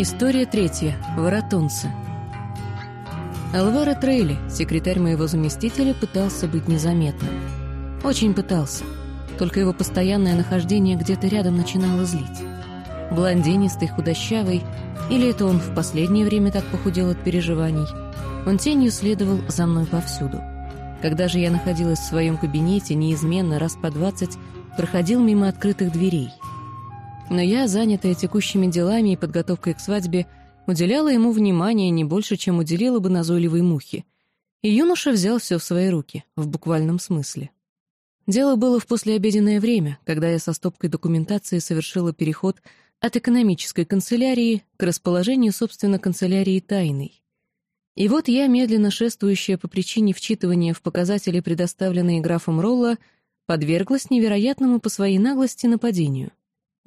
История третья. Воротунцы. Алваро Трейли, секретарь моего заместителя, пытался быть незаметным. Очень пытался. Только его постоянное нахождение где-то рядом начинало злить. Блондинистый, худощавый, или это он в последнее время так похудел от переживаний, он тенью следовал за мной повсюду. Когда же я находилась в своем кабинете, неизменно раз по двадцать проходил мимо открытых дверей — но я, занятая текущими делами и подготовкой к свадьбе, уделяла ему внимания не больше, чем уделила бы назойливой мухе. И юноша взял все в свои руки, в буквальном смысле. Дело было в послеобеденное время, когда я со стопкой документации совершила переход от экономической канцелярии к расположению, собственно, канцелярии тайной. И вот я, медленно шествующая по причине вчитывания в показатели, предоставленные графом Ролла, подверглась невероятному по своей наглости нападению.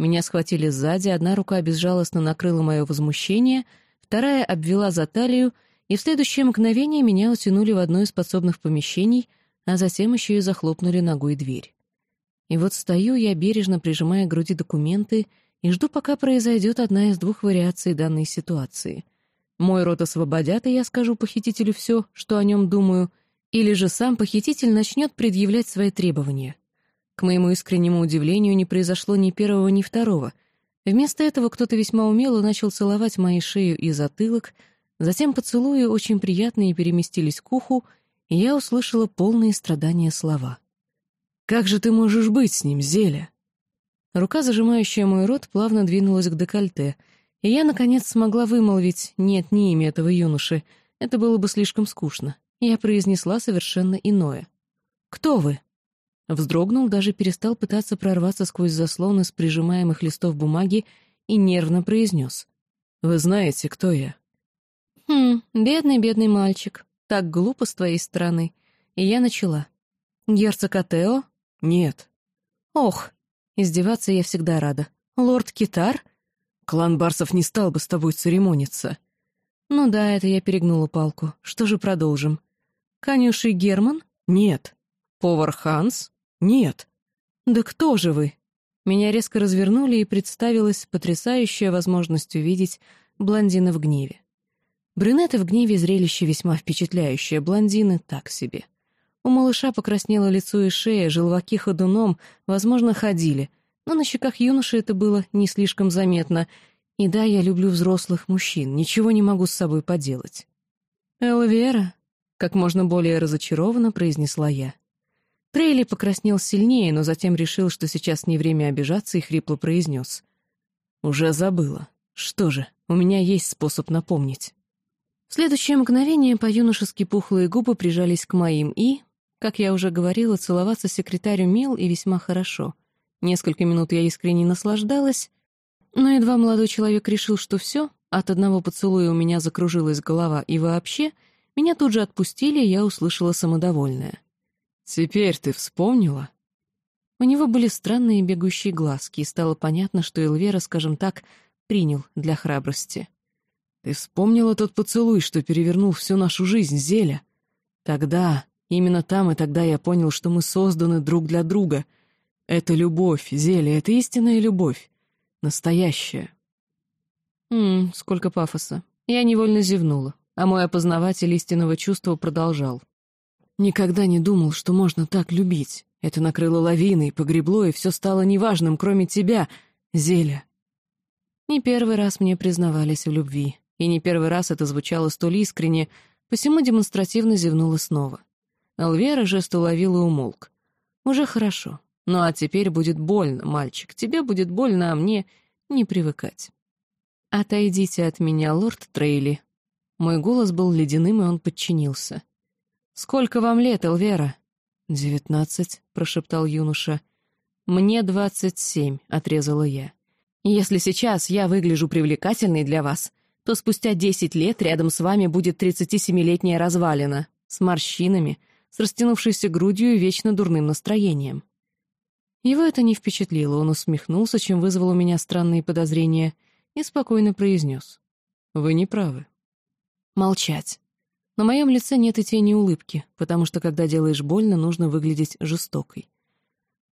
Меня схватили сзади, одна рука безжалостно накрыла мое возмущение, вторая обвела за талию, и в следующее мгновение меня утянули в одно из подсобных помещений, а затем еще и захлопнули ногой дверь. И вот стою я, бережно прижимая к груди документы, и жду, пока произойдет одна из двух вариаций данной ситуации. Мой рот освободят, и я скажу похитителю все, что о нем думаю, или же сам похититель начнет предъявлять свои требования. К моему искреннему удивлению, не произошло ни первого, ни второго. Вместо этого кто-то весьма умело начал целовать мои шею и затылок, затем поцелуи очень приятные переместились к уху, и я услышала полные страдания слова. «Как же ты можешь быть с ним, Зеля?» Рука, зажимающая мой рот, плавно двинулась к декольте, и я, наконец, смогла вымолвить «нет, не имя этого юноши», это было бы слишком скучно. Я произнесла совершенно иное. «Кто вы?» Вздрогнул, даже перестал пытаться прорваться сквозь заслоны с прижимаемых листов бумаги и нервно произнес. «Вы знаете, кто я?» «Хм, бедный-бедный мальчик. Так глупо с твоей стороны». И я начала. «Герцог Атео?» «Нет». «Ох, издеваться я всегда рада. Лорд Китар?» «Клан Барсов не стал бы с тобой церемониться». «Ну да, это я перегнула палку. Что же продолжим?» «Конюший Герман?» «Нет». «Повар Ханс?» «Нет». «Да кто же вы?» Меня резко развернули, и представилась потрясающая возможность увидеть блондина в гневе. Брюнеты в гневе зрелище весьма впечатляющее, блондины так себе. У малыша покраснело лицо и шея, желваки ходуном, возможно, ходили, но на щеках юноши это было не слишком заметно, и да, я люблю взрослых мужчин, ничего не могу с собой поделать. «Элвера», — как можно более разочарованно произнесла я. Трейли покраснел сильнее, но затем решил, что сейчас не время обижаться, и хрипло произнес. «Уже забыла. Что же, у меня есть способ напомнить». В следующее мгновение по-юношески пухлые губы прижались к моим и, как я уже говорила, целоваться секретарю мил и весьма хорошо. Несколько минут я искренне наслаждалась, но едва молодой человек решил, что все, от одного поцелуя у меня закружилась голова, и вообще, меня тут же отпустили, и я услышала самодовольное. «Теперь ты вспомнила?» У него были странные бегущие глазки, и стало понятно, что Элвера, скажем так, принял для храбрости. «Ты вспомнила тот поцелуй, что перевернул всю нашу жизнь, Зеля? Тогда, именно там и тогда я понял, что мы созданы друг для друга. Это любовь, Зеля, это истинная любовь. Настоящая». Ммм, сколько пафоса. Я невольно зевнула, а мой опознаватель истинного чувства продолжал. Никогда не думал, что можно так любить. Это накрыло лавиной, погребло, и все стало неважным, кроме тебя, Зеля. Не первый раз мне признавались в любви, и не первый раз это звучало столь искренне, посему демонстративно зевнула снова. Алвера жест уловил и умолк. «Уже хорошо. Ну а теперь будет больно, мальчик. Тебе будет больно, а мне не привыкать». «Отойдите от меня, лорд Трейли». Мой голос был ледяным, и он подчинился. «Сколько вам лет, Элвера?» «Девятнадцать», — прошептал юноша. «Мне двадцать семь», — отрезала я. «Если сейчас я выгляжу привлекательной для вас, то спустя десять лет рядом с вами будет тридцатисемилетняя развалина, с морщинами, с растянувшейся грудью и вечно дурным настроением». Его это не впечатлило, он усмехнулся, чем вызвал у меня странные подозрения, и спокойно произнес. «Вы не правы». Молчать. На моем лице нет и тени улыбки, потому что, когда делаешь больно, нужно выглядеть жестокой.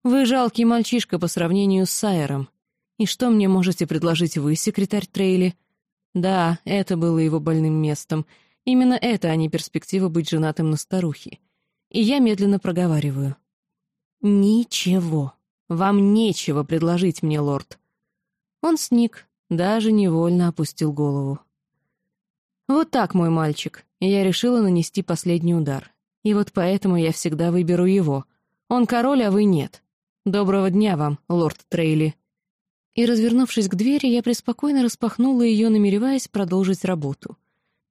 Вы жалкий мальчишка по сравнению с Сайером. И что мне можете предложить вы, секретарь Трейли? Да, это было его больным местом. Именно это, а не перспектива быть женатым на старухе. И я медленно проговариваю. «Ничего. Вам нечего предложить мне, лорд». Он сник, даже невольно опустил голову. «Вот так, мой мальчик. Я решила нанести последний удар. И вот поэтому я всегда выберу его. Он король, а вы нет. Доброго дня вам, лорд Трейли». И, развернувшись к двери, я преспокойно распахнула ее, намереваясь продолжить работу.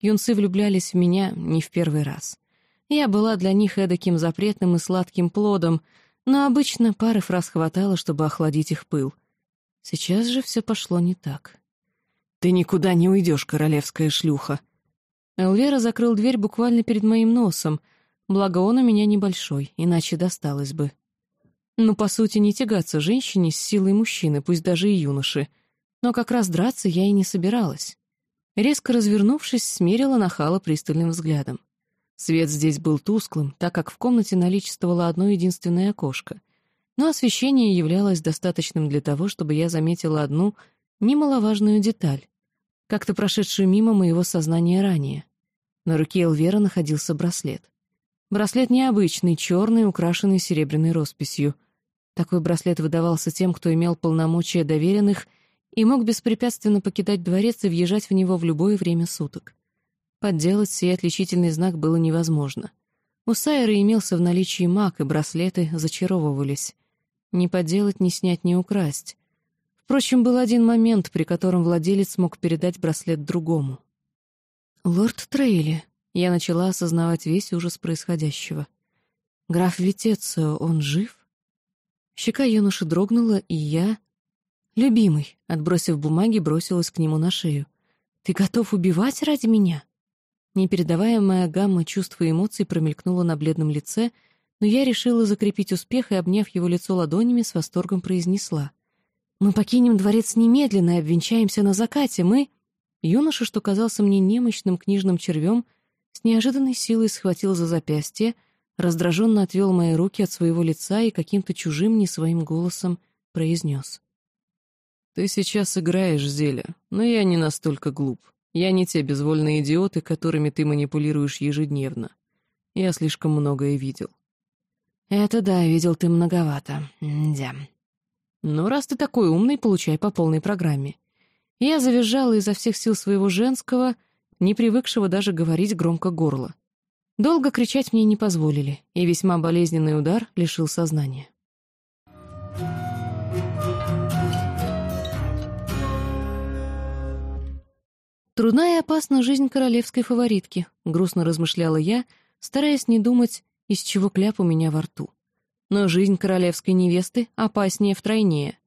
Юнцы влюблялись в меня не в первый раз. Я была для них эдаким запретным и сладким плодом, но обычно пары фраз хватало, чтобы охладить их пыл. Сейчас же все пошло не так. «Ты никуда не уйдешь, королевская шлюха!» Элвера закрыл дверь буквально перед моим носом, благо он у меня небольшой, иначе досталось бы. Ну, по сути, не тягаться женщине с силой мужчины, пусть даже и юноши. Но как раз драться я и не собиралась. Резко развернувшись, смерила нахала пристальным взглядом. Свет здесь был тусклым, так как в комнате наличествовало одно единственное окошко. Но освещение являлось достаточным для того, чтобы я заметила одну немаловажную деталь, как-то прошедшую мимо моего сознания ранее. На руке Элвера находился браслет. Браслет необычный, черный, украшенный серебряной росписью. Такой браслет выдавался тем, кто имел полномочия доверенных и мог беспрепятственно покидать дворец и въезжать в него в любое время суток. Подделать сей отличительный знак было невозможно. У Сайры имелся в наличии маг, и браслеты зачаровывались. Не подделать, не снять, не украсть. Впрочем, был один момент, при котором владелец мог передать браслет другому. «Лорд Трейли», — я начала осознавать весь ужас происходящего. «Граф Витецио, он жив?» Щека юноши дрогнула, и я... «Любимый», — отбросив бумаги, бросилась к нему на шею. «Ты готов убивать ради меня?» Непередаваемая гамма чувств и эмоций промелькнула на бледном лице, но я решила закрепить успех и, обняв его лицо ладонями, с восторгом произнесла. «Мы покинем дворец немедленно и обвенчаемся на закате. Мы...» Юноша, что казался мне немощным книжным червем, с неожиданной силой схватил за запястье, раздраженно отвел мои руки от своего лица и каким-то чужим не своим голосом произнес. «Ты сейчас играешь, Зеля, но я не настолько глуп. Я не те безвольные идиоты, которыми ты манипулируешь ежедневно. Я слишком многое видел». «Это да, видел ты многовато. Дя». «Ну, раз ты такой умный, получай по полной программе». Я завизжала изо всех сил своего женского, не привыкшего даже говорить громко горла. Долго кричать мне не позволили, и весьма болезненный удар лишил сознания. Трудна и опасна жизнь королевской фаворитки, грустно размышляла я, стараясь не думать, из чего кляп у меня во рту. Но жизнь королевской невесты опаснее втройнее.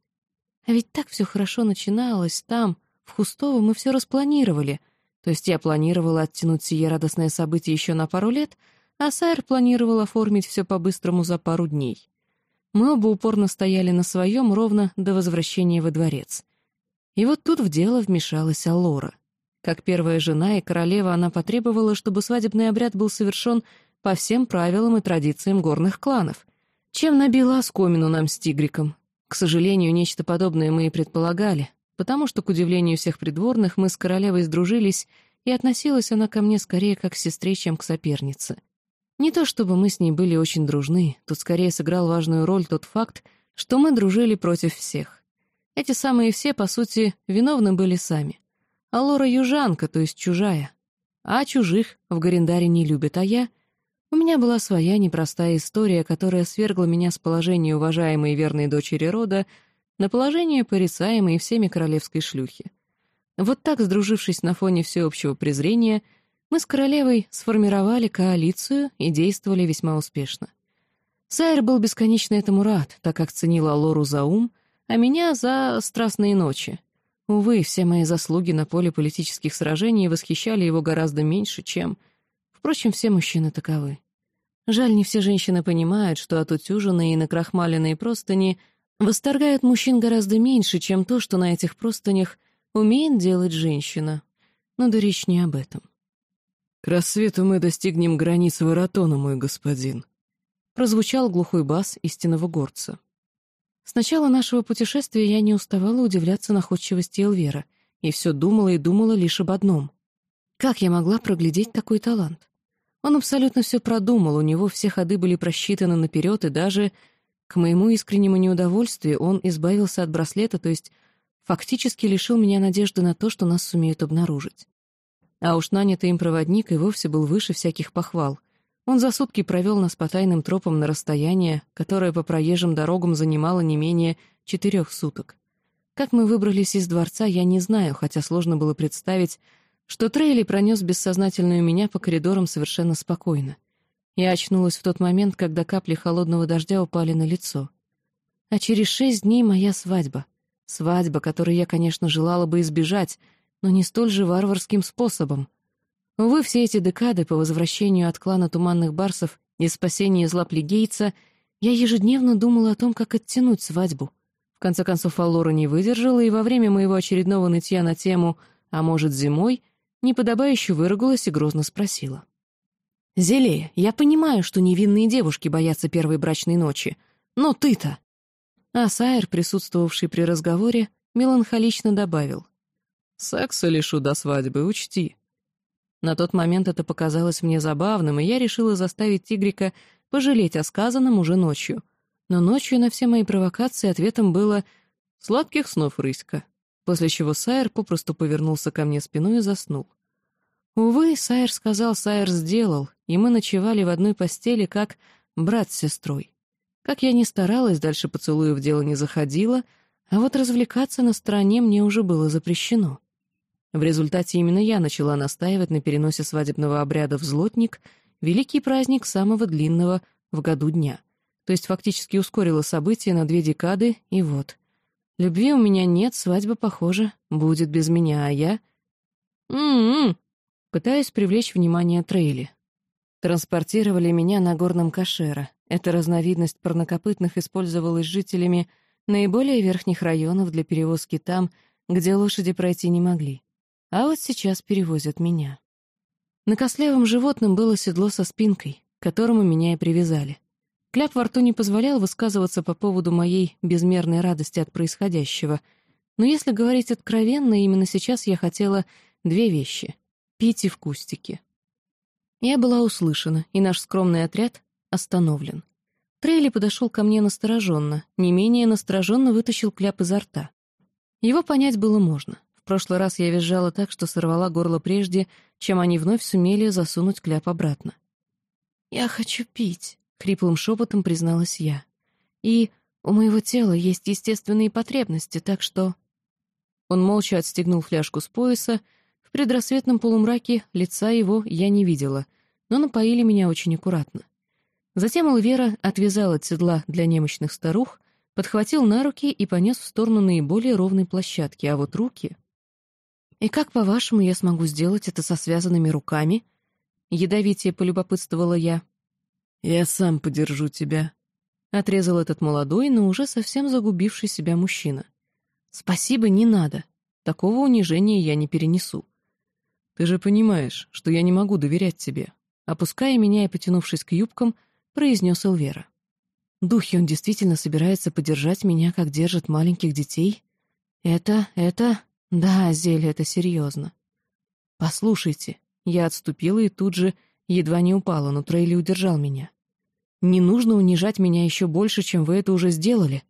А ведь так все хорошо начиналось там, в Хустово мы все распланировали, то есть я планировала оттянуть сие радостное событие еще на пару лет, а Сайр планировал оформить все по-быстрому за пару дней. Мы оба упорно стояли на своем ровно до возвращения во дворец. И вот тут в дело вмешалась Алора. Как первая жена и королева она потребовала, чтобы свадебный обряд был совершен по всем правилам и традициям горных кланов, чем набила оскомину нам с Тигриком. К сожалению, нечто подобное мы и предполагали, потому что, к удивлению всех придворных, мы с королевой сдружились, и относилась она ко мне скорее как к сестре, чем к сопернице. Не то чтобы мы с ней были очень дружны, тут скорее сыграл важную роль тот факт, что мы дружили против всех. Эти самые все, по сути, виновны были сами. А Лора южанка, то есть чужая. А чужих в Гарендаре не любят, а я... У меня была своя непростая история, которая свергла меня с положения уважаемой и верной дочери рода на положение порицаемой всеми королевской шлюхи. Вот так, сдружившись на фоне всеобщего презрения, мы с королевой сформировали коалицию и действовали весьма успешно. Сайр был бесконечно этому рад, так как ценил Алору за ум, а меня за страстные ночи. Увы, все мои заслуги на поле политических сражений восхищали его гораздо меньше, чем... Впрочем, все мужчины таковы. Жаль, не все женщины понимают, что отутюженные и накрахмаленные простыни восторгают мужчин гораздо меньше, чем то, что на этих простынях умеет делать женщина. Но да речь не об этом. «К рассвету мы достигнем границ Воротона, мой господин», — прозвучал глухой бас истинного горца. С начала нашего путешествия я не уставала удивляться находчивости Элвера, и все думала и думала лишь об одном. Как я могла проглядеть такой талант? Он абсолютно все продумал, у него все ходы были просчитаны наперед, и даже, к моему искреннему неудовольствию, он избавился от браслета, то есть фактически лишил меня надежды на то, что нас сумеют обнаружить. А уж нанятый им проводник и вовсе был выше всяких похвал. Он за сутки провел нас по тайным тропам на расстояние, которое по проезжим дорогам занимало не менее четырех суток. Как мы выбрались из дворца, я не знаю, хотя сложно было представить, что Трейли пронес бессознательную меня по коридорам совершенно спокойно. Я очнулась в тот момент, когда капли холодного дождя упали на лицо. А через шесть дней моя свадьба. Свадьба, которой я, конечно, желала бы избежать, но не столь же варварским способом. Увы, все эти декады по возвращению от клана Туманных Барсов и спасению из лап Лигейца я ежедневно думала о том, как оттянуть свадьбу. В конце концов, Аллора не выдержала, и во время моего очередного нытья на тему «А может, зимой?» Неподобающе выругалась и грозно спросила. «Зелея, я понимаю, что невинные девушки боятся первой брачной ночи, но ты-то...» А Сайер, присутствовавший при разговоре, меланхолично добавил. «Секса лишу до свадьбы, учти». На тот момент это показалось мне забавным, и я решила заставить тигрика пожалеть о сказанном уже ночью. Но ночью на все мои провокации ответом было «Сладких снов, рыська», после чего Сайер попросту повернулся ко мне спиной и заснул. Увы, Сайер сказал, Сайер сделал, и мы ночевали в одной постели, как брат с сестрой. Как я ни старалась, дальше поцелуя в дело не заходила, а вот развлекаться на стороне мне уже было запрещено. В результате именно я начала настаивать на переносе свадебного обряда в Злотник, великий праздник самого длинного в году дня. То есть фактически ускорила события на две декады, и вот. Любви у меня нет, свадьба, похоже, будет без меня, а я... М-м-м! Пытаюсь привлечь внимание Трейли. Транспортировали меня на горном кашера. Эта разновидность парнокопытных использовалась жителями наиболее верхних районов для перевозки там, где лошади пройти не могли. А вот сейчас перевозят меня. На костлявом животном было седло со спинкой, к которому меня и привязали. Кляп во рту не позволял высказываться по поводу моей безмерной радости от происходящего, но если говорить откровенно, именно сейчас я хотела две вещи — пить и в кустике. Я была услышана, и наш скромный отряд остановлен. Трейли подошел ко мне настороженно, не менее настороженно вытащил кляп изо рта. Его понять было можно прошлый раз я визжала так, что сорвала горло прежде, чем они вновь сумели засунуть кляп обратно. «Я хочу пить», — хриплым шепотом призналась я. «И у моего тела есть естественные потребности, так что...» Он молча отстегнул фляжку с пояса. В предрассветном полумраке лица его я не видела, но напоили меня очень аккуратно. Затем Элвера отвязал от седла для немощных старух, подхватил на руки и понес в сторону наиболее ровной площадки, а вот руки... «И как, по-вашему, я смогу сделать это со связанными руками?» Ядовитие полюбопытствовала я. «Я сам подержу тебя», — отрезал этот молодой, но уже совсем загубивший себя мужчина. «Спасибо, не надо. Такого унижения я не перенесу». «Ты же понимаешь, что я не могу доверять тебе», — опуская меня и потянувшись к юбкам, произнес Элвера. «Духи, он действительно собирается подержать меня, как держит маленьких детей? Это, это...» Да, зелье это серьезно. Послушайте, я отступила и тут же едва не упала, но Трейли удержал меня. Не нужно унижать меня еще больше, чем вы это уже сделали.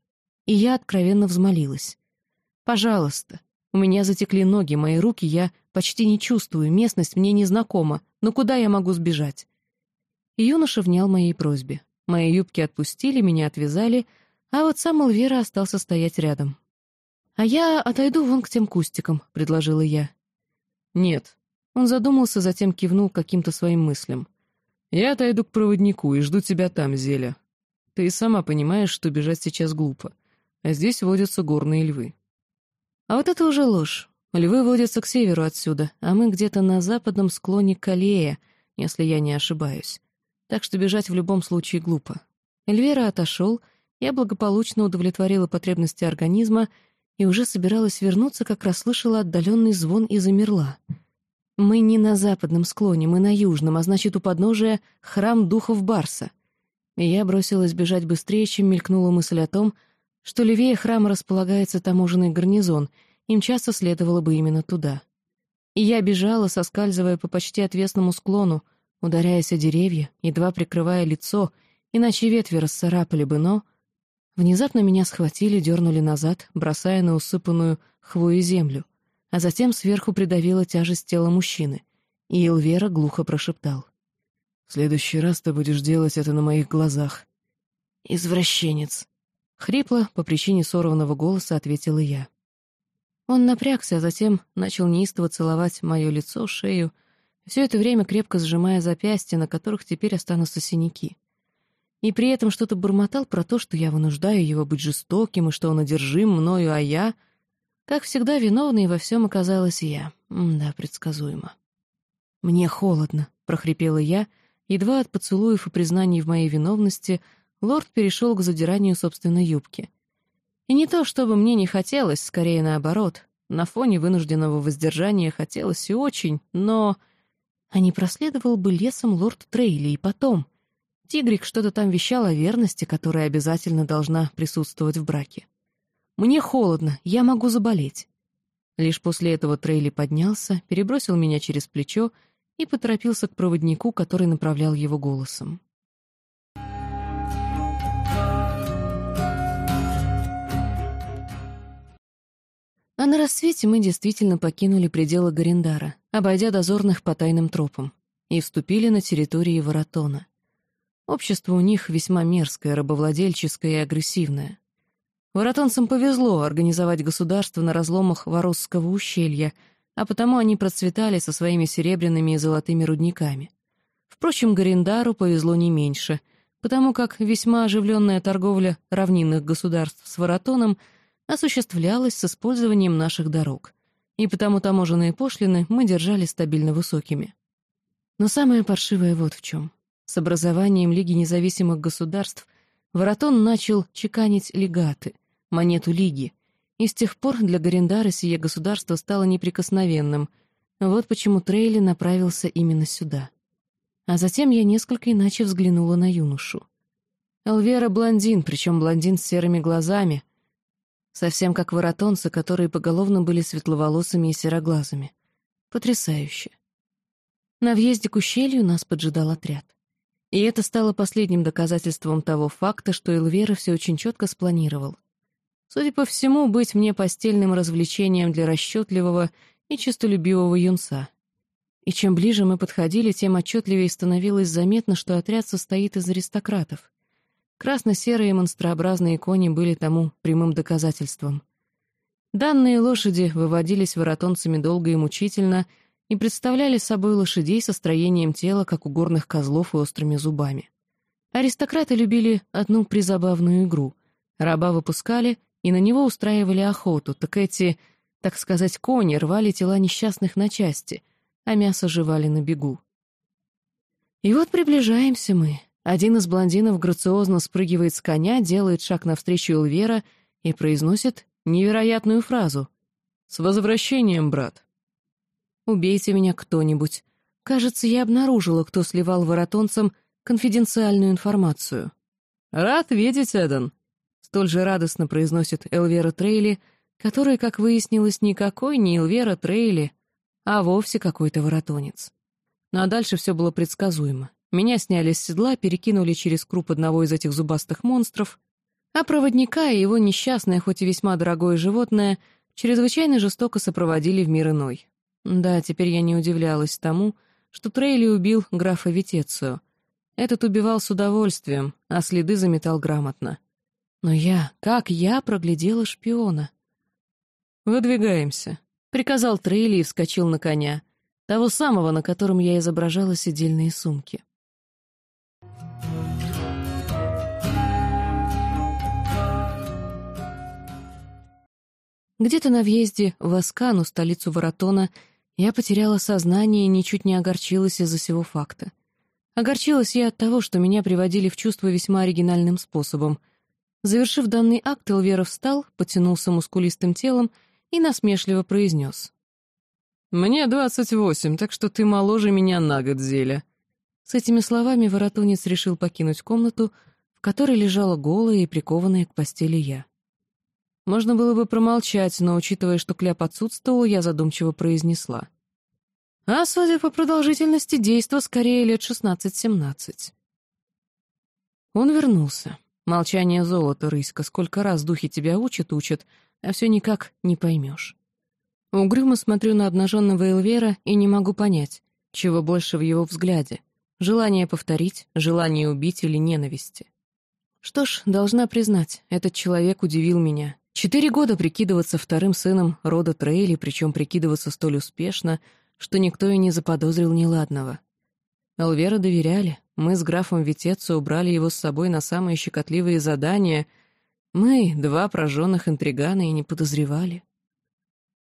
И я откровенно взмолилась. Пожалуйста. У меня затекли ноги, мои руки я почти не чувствую, местность мне незнакома, но куда я могу сбежать? И юноша внял моей просьбе. Мои юбки отпустили, меня отвязали, а вот сам Элвера остался стоять рядом. «А я отойду вон к тем кустикам», — предложила я. «Нет». Он задумался, затем кивнул каким-то своим мыслям. «Я отойду к проводнику и жду тебя там, Зеля. Ты и сама понимаешь, что бежать сейчас глупо. А здесь водятся горные львы». «А вот это уже ложь. Львы водятся к северу отсюда, а мы где-то на западном склоне Калея, если я не ошибаюсь. Так что бежать в любом случае глупо». Эльвера отошел, я благополучно удовлетворила потребности организма и уже собиралась вернуться, как расслышала отдаленный звон и замерла. «Мы не на западном склоне, мы на южном, а значит, у подножия храм духов Барса». И я бросилась бежать быстрее, чем мелькнула мысль о том, что левее храма располагается таможенный гарнизон, им часто следовало бы именно туда. И я бежала, соскальзывая по почти отвесному склону, ударяясь о деревья, едва прикрывая лицо, иначе ветви расцарапали бы, но... Внезапно меня схватили, дернули назад, бросая на усыпанную хвою землю, а затем сверху придавила тяжесть тела мужчины, и Элвера глухо прошептал. «В следующий раз ты будешь делать это на моих глазах». «Извращенец», — хрипло, по причине сорванного голоса ответила я. Он напрягся, а затем начал неистово целовать мое лицо, шею, все это время крепко сжимая запястья, на которых теперь останутся синяки и при этом что-то бормотал про то, что я вынуждаю его быть жестоким и что он одержим мною, а я... Как всегда, виновной во всем оказалась я. Да, предсказуемо. «Мне холодно», — прохрипела я, едва от поцелуев и признаний в моей виновности лорд перешел к задиранию собственной юбки. И не то, чтобы мне не хотелось, скорее наоборот. На фоне вынужденного воздержания хотелось и очень, но... А не проследовал бы лесом лорд Трейли и потом — Тигрик что-то там вещал о верности, которая обязательно должна присутствовать в браке. «Мне холодно, я могу заболеть». Лишь после этого Трейли поднялся, перебросил меня через плечо и поторопился к проводнику, который направлял его голосом. А на рассвете мы действительно покинули пределы Гарендара, обойдя дозорных по тайным тропам, и вступили на территории Воротона. Общество у них весьма мерзкое, рабовладельческое и агрессивное. Воротонцам повезло организовать государство на разломах Воросского ущелья, а потому они процветали со своими серебряными и золотыми рудниками. Впрочем, Гариндару повезло не меньше, потому как весьма оживленная торговля равнинных государств с Воротоном осуществлялась с использованием наших дорог, и потому таможенные пошлины мы держали стабильно высокими. Но самое паршивое вот в чем. С образованием Лиги независимых государств Воротон начал чеканить легаты, монету Лиги, и с тех пор для Гарендара сие государство стало неприкосновенным. Вот почему Трейли направился именно сюда. А затем я несколько иначе взглянула на юношу. Элвера блондин, причем блондин с серыми глазами, совсем как воротонцы, которые поголовно были светловолосыми и сероглазыми. Потрясающе. На въезде к ущелью нас поджидал отряд. И это стало последним доказательством того факта, что Элвера все очень четко спланировал. Судя по всему, быть мне постельным развлечением для расчетливого и честолюбивого юнца. И чем ближе мы подходили, тем отчетливее становилось заметно, что отряд состоит из аристократов. Красно-серые монстрообразные кони были тому прямым доказательством. Данные лошади выводились воротонцами долго и мучительно — и представляли собой лошадей со строением тела, как у горных козлов и острыми зубами. Аристократы любили одну призабавную игру. Раба выпускали, и на него устраивали охоту, так эти, так сказать, кони рвали тела несчастных на части, а мясо жевали на бегу. И вот приближаемся мы. Один из блондинов грациозно спрыгивает с коня, делает шаг навстречу Элвера и произносит невероятную фразу. «С возвращением, брат!» Убейте меня кто-нибудь. Кажется, я обнаружила, кто сливал воротонцам конфиденциальную информацию. «Рад видеть, Эден», — столь же радостно произносит Элвера Трейли, который, как выяснилось, никакой не Элвера Трейли, а вовсе какой-то воротонец. Ну а дальше все было предсказуемо. Меня сняли с седла, перекинули через круп одного из этих зубастых монстров, а проводника и его несчастное, хоть и весьма дорогое животное, чрезвычайно жестоко сопроводили в мир иной. Да, теперь я не удивлялась тому, что Трейли убил графа Витецию. Этот убивал с удовольствием, а следы заметал грамотно. Но я, как я проглядела шпиона? «Выдвигаемся», — приказал Трейли и вскочил на коня, того самого, на котором я изображала сидельные сумки. Где-то на въезде в Аскану, столицу Воротона, я потеряла сознание и ничуть не огорчилась из-за сего факта. Огорчилась я от того, что меня приводили в чувство весьма оригинальным способом. Завершив данный акт, Элвера встал, потянулся мускулистым телом и насмешливо произнес. «Мне двадцать восемь, так что ты моложе меня на год, Зеля». С этими словами воротунец решил покинуть комнату, в которой лежала голая и прикованная к постели я. Можно было бы промолчать, но, учитывая, что кляп отсутствовал, я задумчиво произнесла. А, судя по продолжительности действа, скорее лет шестнадцать-семнадцать. Он вернулся. Молчание золота, рыська, сколько раз духи тебя учат, учат, а все никак не поймешь. Угрюмо смотрю на обнаженного Элвера и не могу понять, чего больше в его взгляде. Желание повторить, желание убить или ненависти. Что ж, должна признать, этот человек удивил меня. Четыре года прикидываться вторым сыном рода Трейли, причем прикидываться столь успешно, что никто и не заподозрил неладного. Элвера доверяли, мы с графом Витецо убрали его с собой на самые щекотливые задания. Мы, два прожженных интригана, и не подозревали.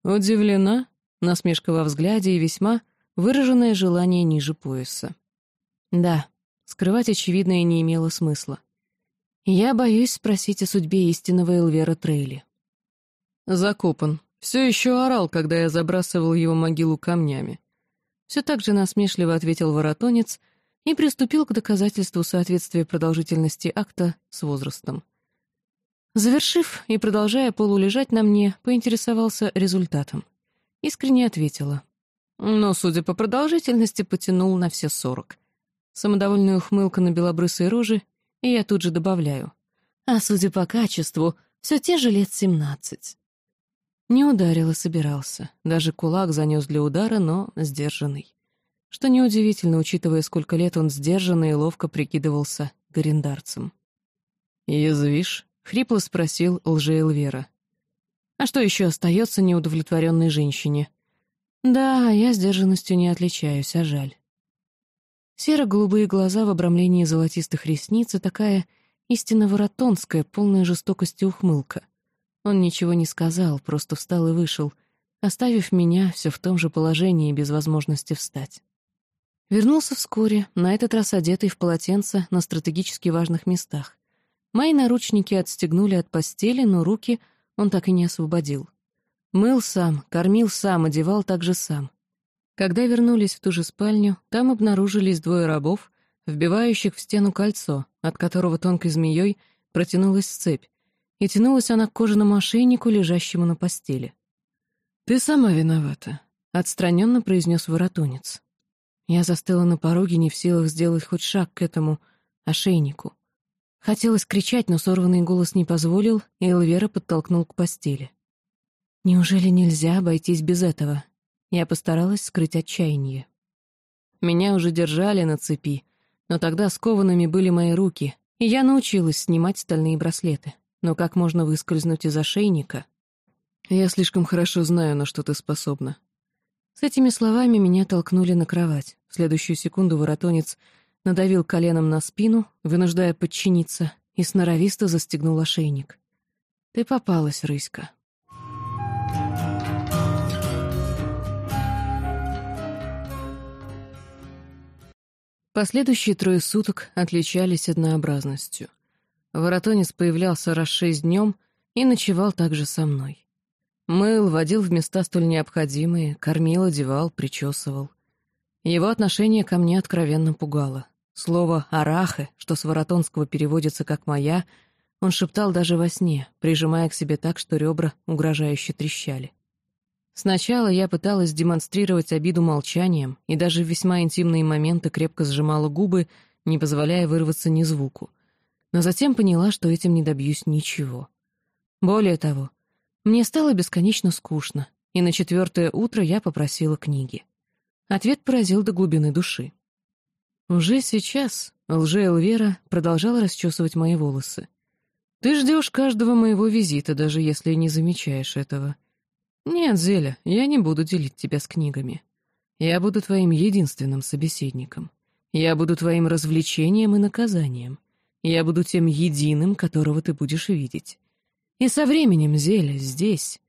Удивлена, насмешка во взгляде и весьма выраженное желание ниже пояса. Да, скрывать очевидное не имело смысла. Я боюсь спросить о судьбе истинного Элвера Трейли. Закопан. Все еще орал, когда я забрасывал его могилу камнями. Все так же насмешливо ответил воротонец и приступил к доказательству соответствия продолжительности акта с возрастом. Завершив и продолжая полулежать на мне, поинтересовался результатом. Искренне ответила. Но, судя по продолжительности, потянул на все сорок. Самодовольная ухмылка на белобрысой роже, и я тут же добавляю. А судя по качеству, все те же лет семнадцать. Не ударил и собирался. Даже кулак занес для удара, но сдержанный. Что неудивительно, учитывая, сколько лет он сдержанно и ловко прикидывался горендарцем. «Язвишь?» — хрипло спросил лже-элвера. «А что еще остается неудовлетворенной женщине?» «Да, я сдержанностью не отличаюсь, а жаль». Серо-голубые глаза в обрамлении золотистых ресниц и такая истинно воротонская, полная жестокости ухмылка. Он ничего не сказал, просто встал и вышел, оставив меня все в том же положении без возможности встать. Вернулся вскоре, на этот раз одетый в полотенце на стратегически важных местах. Мои наручники отстегнули от постели, но руки он так и не освободил. Мыл сам, кормил сам, одевал также сам. Когда вернулись в ту же спальню, там обнаружились двое рабов, вбивающих в стену кольцо, от которого тонкой змеей протянулась цепь, и тянулась она к кожаному ошейнику, лежащему на постели. «Ты сама виновата», — отстраненно произнес воротунец. Я застыла на пороге, не в силах сделать хоть шаг к этому ошейнику. Хотелось кричать, но сорванный голос не позволил, и Элвера подтолкнул к постели. Неужели нельзя обойтись без этого? Я постаралась скрыть отчаяние. Меня уже держали на цепи, но тогда скованными были мои руки, и я научилась снимать стальные браслеты. Но как можно выскользнуть из ошейника? Я слишком хорошо знаю, на что ты способна. С этими словами меня толкнули на кровать. В следующую секунду воротонец надавил коленом на спину, вынуждая подчиниться, и сноровисто застегнул ошейник. «Ты попалась, рыська». Последующие трое суток отличались однообразностью. Воротонец появлялся раз шесть днем и ночевал также со мной. Мыл, водил в места столь необходимые, кормил, одевал, причесывал. Его отношение ко мне откровенно пугало. Слово «арахе», что с воротонского переводится как «моя», он шептал даже во сне, прижимая к себе так, что ребра угрожающе трещали. Сначала я пыталась демонстрировать обиду молчанием и даже в весьма интимные моменты крепко сжимала губы, не позволяя вырваться ни звуку. Но затем поняла, что этим не добьюсь ничего. Более того, мне стало бесконечно скучно, и на четвертое утро я попросила книги. Ответ поразил до глубины души. Уже сейчас лже-элвера продолжала расчесывать мои волосы. «Ты ждешь каждого моего визита, даже если не замечаешь этого. Нет, Зеля, я не буду делить тебя с книгами. Я буду твоим единственным собеседником. Я буду твоим развлечением и наказанием. Я буду тем единым, которого ты будешь видеть. И со временем, Зеля, здесь,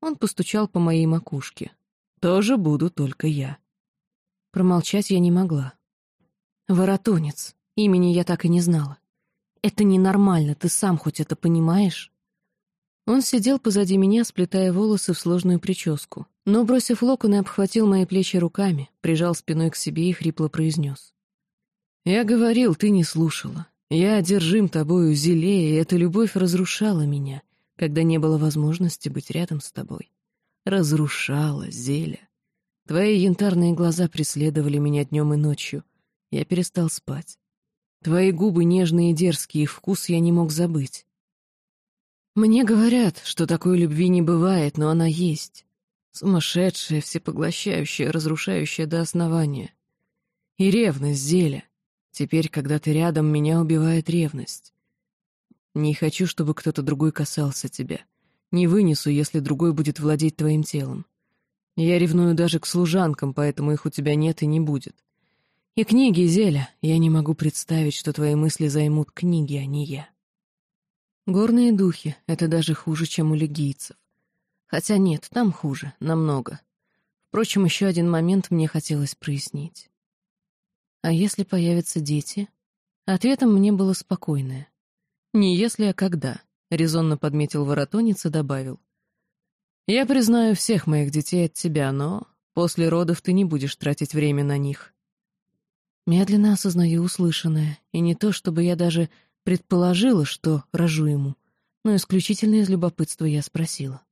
он постучал по моей макушке, тоже буду только я. Промолчать я не могла. Воротонец, имени я так и не знала. Это ненормально, ты сам хоть это понимаешь? Он сидел позади меня, сплетая волосы в сложную прическу, но, бросив локоны, обхватил мои плечи руками, прижал спиной к себе и хрипло произнес. «Я говорил, ты не слушала. Я одержим тобою, зелее, и эта любовь разрушала меня. Когда не было возможности быть рядом с тобой. Разрушала зелья. Твои янтарные глаза преследовали меня днем и ночью. Я перестал спать. Твои губы нежные и дерзкие, вкус я не мог забыть. Мне говорят, что такой любви не бывает, но она есть. Сумасшедшая, всепоглощающая, разрушающая до основания. И ревность, Зеля. Теперь, когда ты рядом, меня убивает ревность. Не хочу, чтобы кто-то другой касался тебя. Не вынесу, если другой будет владеть твоим телом. Я ревную даже к служанкам, поэтому их у тебя нет и не будет. И книги, Зеля, я не могу представить, что твои мысли займут книги, а не я. Горные духи — это даже хуже, чем у легийцев. Хотя нет, там хуже, намного. Впрочем, еще один момент мне хотелось прояснить. А если появятся дети? Ответом мне было спокойное. Не если, а когда, — резонно подметил воротонец и добавил. Я признаю всех моих детей от тебя, но после родов ты не будешь тратить время на них. Медленно осознаю услышанное, и не то, чтобы я даже предположила, что рожу ему, но исключительно из любопытства я спросила.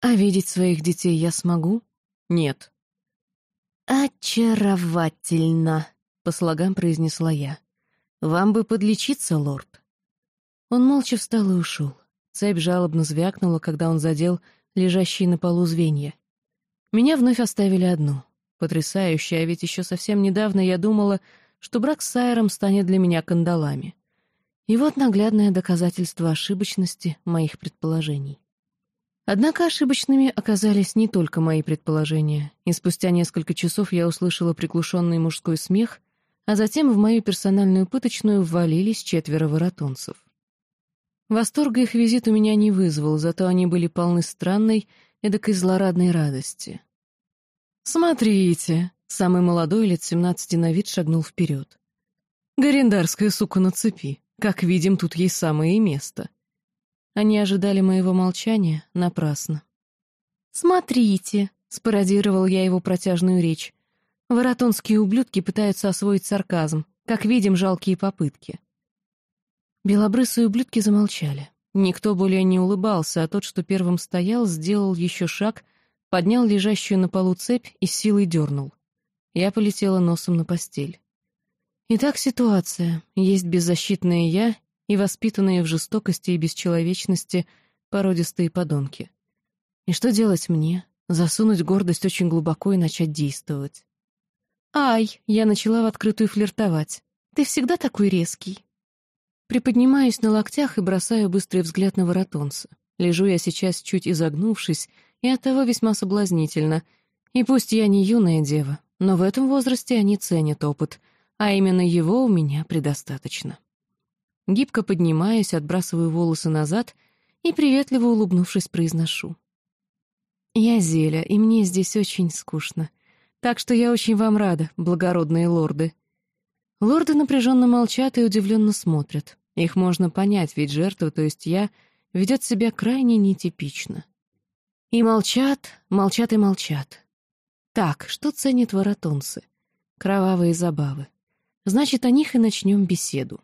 «А видеть своих детей я смогу?» «Нет». «Очаровательно», — по слогам произнесла я. «Вам бы подлечиться, лорд». Он молча встал и ушел. Цепь жалобно звякнула, когда он задел лежащие на полу звенья. Меня вновь оставили одну. Потрясающе, а ведь еще совсем недавно я думала, что брак с Сайером станет для меня кандалами. И вот наглядное доказательство ошибочности моих предположений. Однако ошибочными оказались не только мои предположения, и спустя несколько часов я услышала приглушенный мужской смех, а затем в мою персональную пыточную ввалились четверо воротонцев. Восторга их визит у меня не вызвал, зато они были полны странной, эдакой злорадной радости. «Смотрите!» — самый молодой, лет семнадцати на вид, шагнул вперед. «Гарендарская сука на цепи. Как видим, тут ей самое место». Они ожидали моего молчания напрасно. «Смотрите!» — спародировал я его протяжную речь. «Воротонские ублюдки пытаются освоить сарказм. Как видим, жалкие попытки». Белобрысые ублюдки замолчали. Никто более не улыбался, а тот, что первым стоял, сделал еще шаг, поднял лежащую на полу цепь и силой дернул. Я полетела носом на постель. Итак, ситуация. Есть беззащитное я и воспитанные в жестокости и бесчеловечности породистые подонки. И что делать мне? Засунуть гордость очень глубоко и начать действовать. «Ай!» — я начала в открытую флиртовать. «Ты всегда такой резкий». Приподнимаюсь на локтях и бросаю быстрый взгляд на воротонца. Лежу я сейчас, чуть изогнувшись, и оттого весьма соблазнительно. И пусть я не юная дева, но в этом возрасте они ценят опыт, а именно его у меня предостаточно. Гибко поднимаюсь, отбрасываю волосы назад и, приветливо улыбнувшись, произношу. «Я Зеля, и мне здесь очень скучно. Так что я очень вам рада, благородные лорды. Лорды напряженно молчат и удивленно смотрят. Их можно понять, ведь жертва, то есть я, ведет себя крайне нетипично. И молчат, молчат и молчат. Так, что ценят воротонцы? Кровавые забавы. Значит, о них и начнем беседу.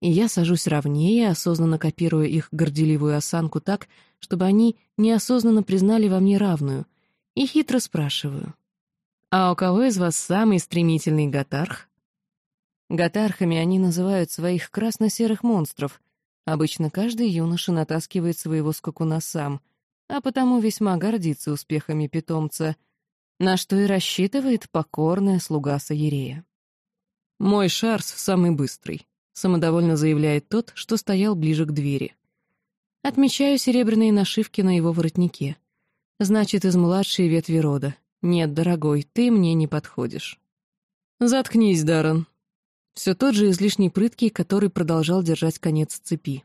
И я сажусь ровнее, осознанно копируя их горделивую осанку так, чтобы они неосознанно признали во мне равную, и хитро спрашиваю. «А у кого из вас самый стремительный гатарх?» Гатархами они называют своих красно-серых монстров. Обычно каждый юноша натаскивает своего скакуна сам, а потому весьма гордится успехами питомца, на что и рассчитывает покорная слуга Саерея. «Мой шарс самый быстрый», — самодовольно заявляет тот, что стоял ближе к двери. Отмечаю серебряные нашивки на его воротнике. Значит, из младшей ветви рода. Нет, дорогой, ты мне не подходишь. «Заткнись, Даррен», все тот же излишний прыткий, который продолжал держать конец цепи.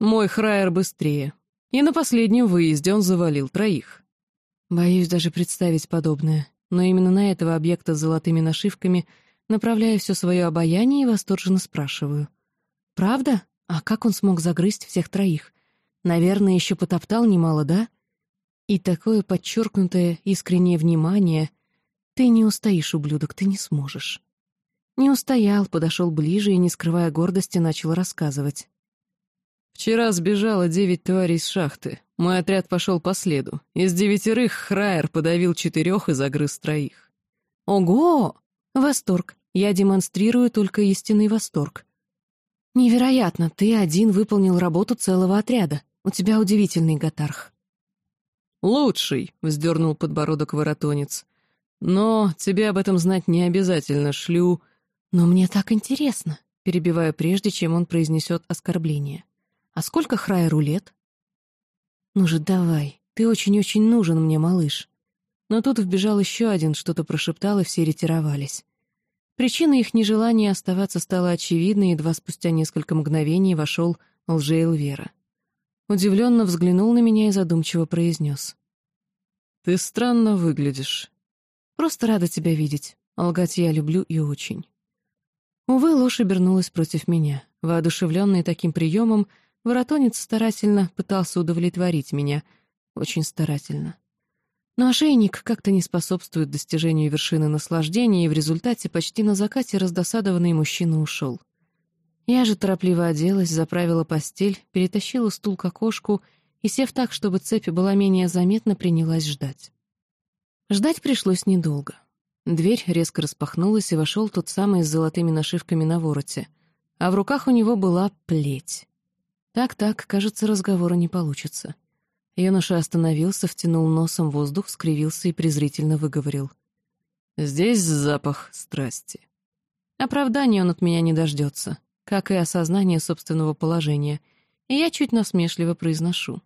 «Мой Храйер быстрее. И на последнем выезде он завалил троих». Боюсь даже представить подобное, но именно на этого объекта с золотыми нашивками направляю все свое обаяние и восторженно спрашиваю. «Правда? А как он смог загрызть всех троих? Наверное, еще потоптал немало, да?» И такое подчеркнутое искреннее внимание. «Ты не устоишь, ублюдок, ты не сможешь». Не устоял, подошел ближе и, не скрывая гордости, начал рассказывать. Вчера сбежало девять тварей с шахты. Мой отряд пошел по следу. Из девятерых Храйер подавил четырех и загрыз троих. Ого! Восторг. Я демонстрирую только истинный восторг. Невероятно, ты один выполнил работу целого отряда. У тебя удивительный гатарх. «Лучший», — вздернул подбородок воротонец. «Но тебе об этом знать не обязательно, шлю...» «Но мне так интересно», — перебивая прежде, чем он произнесет оскорбление. «А сколько Храйеру лет?» «Ну же, давай, ты очень-очень нужен мне, малыш». Но тут вбежал еще один, что-то прошептал, и все ретировались. Причина их нежелания оставаться стала очевидной, едва спустя несколько мгновений вошел Лжейл Вера. Удивленно взглянул на меня и задумчиво произнес. «Ты странно выглядишь». «Просто рада тебя видеть. Лгать я люблю и очень». Увы, ложь обернулась против меня. Воодушевленный таким приемом, воротонец старательно пытался удовлетворить меня. Очень старательно. Но ошейник как-то не способствует достижению вершины наслаждения, и в результате почти на закате раздосадованный мужчина ушел. Я же торопливо оделась, заправила постель, перетащила стул к окошку и, сев так, чтобы цепь была менее заметна, принялась ждать. Ждать пришлось недолго. Дверь резко распахнулась, и вошел тот самый с золотыми нашивками на вороте, а в руках у него была плеть. Так-так, кажется, разговора не получится. Юноша остановился, втянул носом воздух, скривился и презрительно выговорил. «Здесь запах страсти». Оправдания он от меня не дождется, как и осознание собственного положения, и я чуть насмешливо произношу.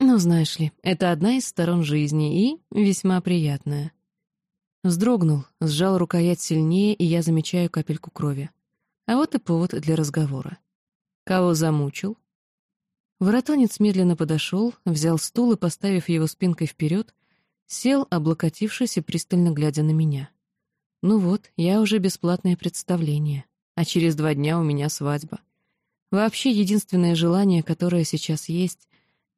«Ну, знаешь ли, это одна из сторон жизни и весьма приятная». Вздрогнул, сжал рукоять сильнее, и я замечаю капельку крови. А вот и повод для разговора. Кого замучил? Воротонец медленно подошел, взял стул и, поставив его спинкой вперед, сел, облокотившись и пристально глядя на меня. Ну вот, я уже бесплатное представление, а через два дня у меня свадьба. Вообще, единственное желание, которое сейчас есть,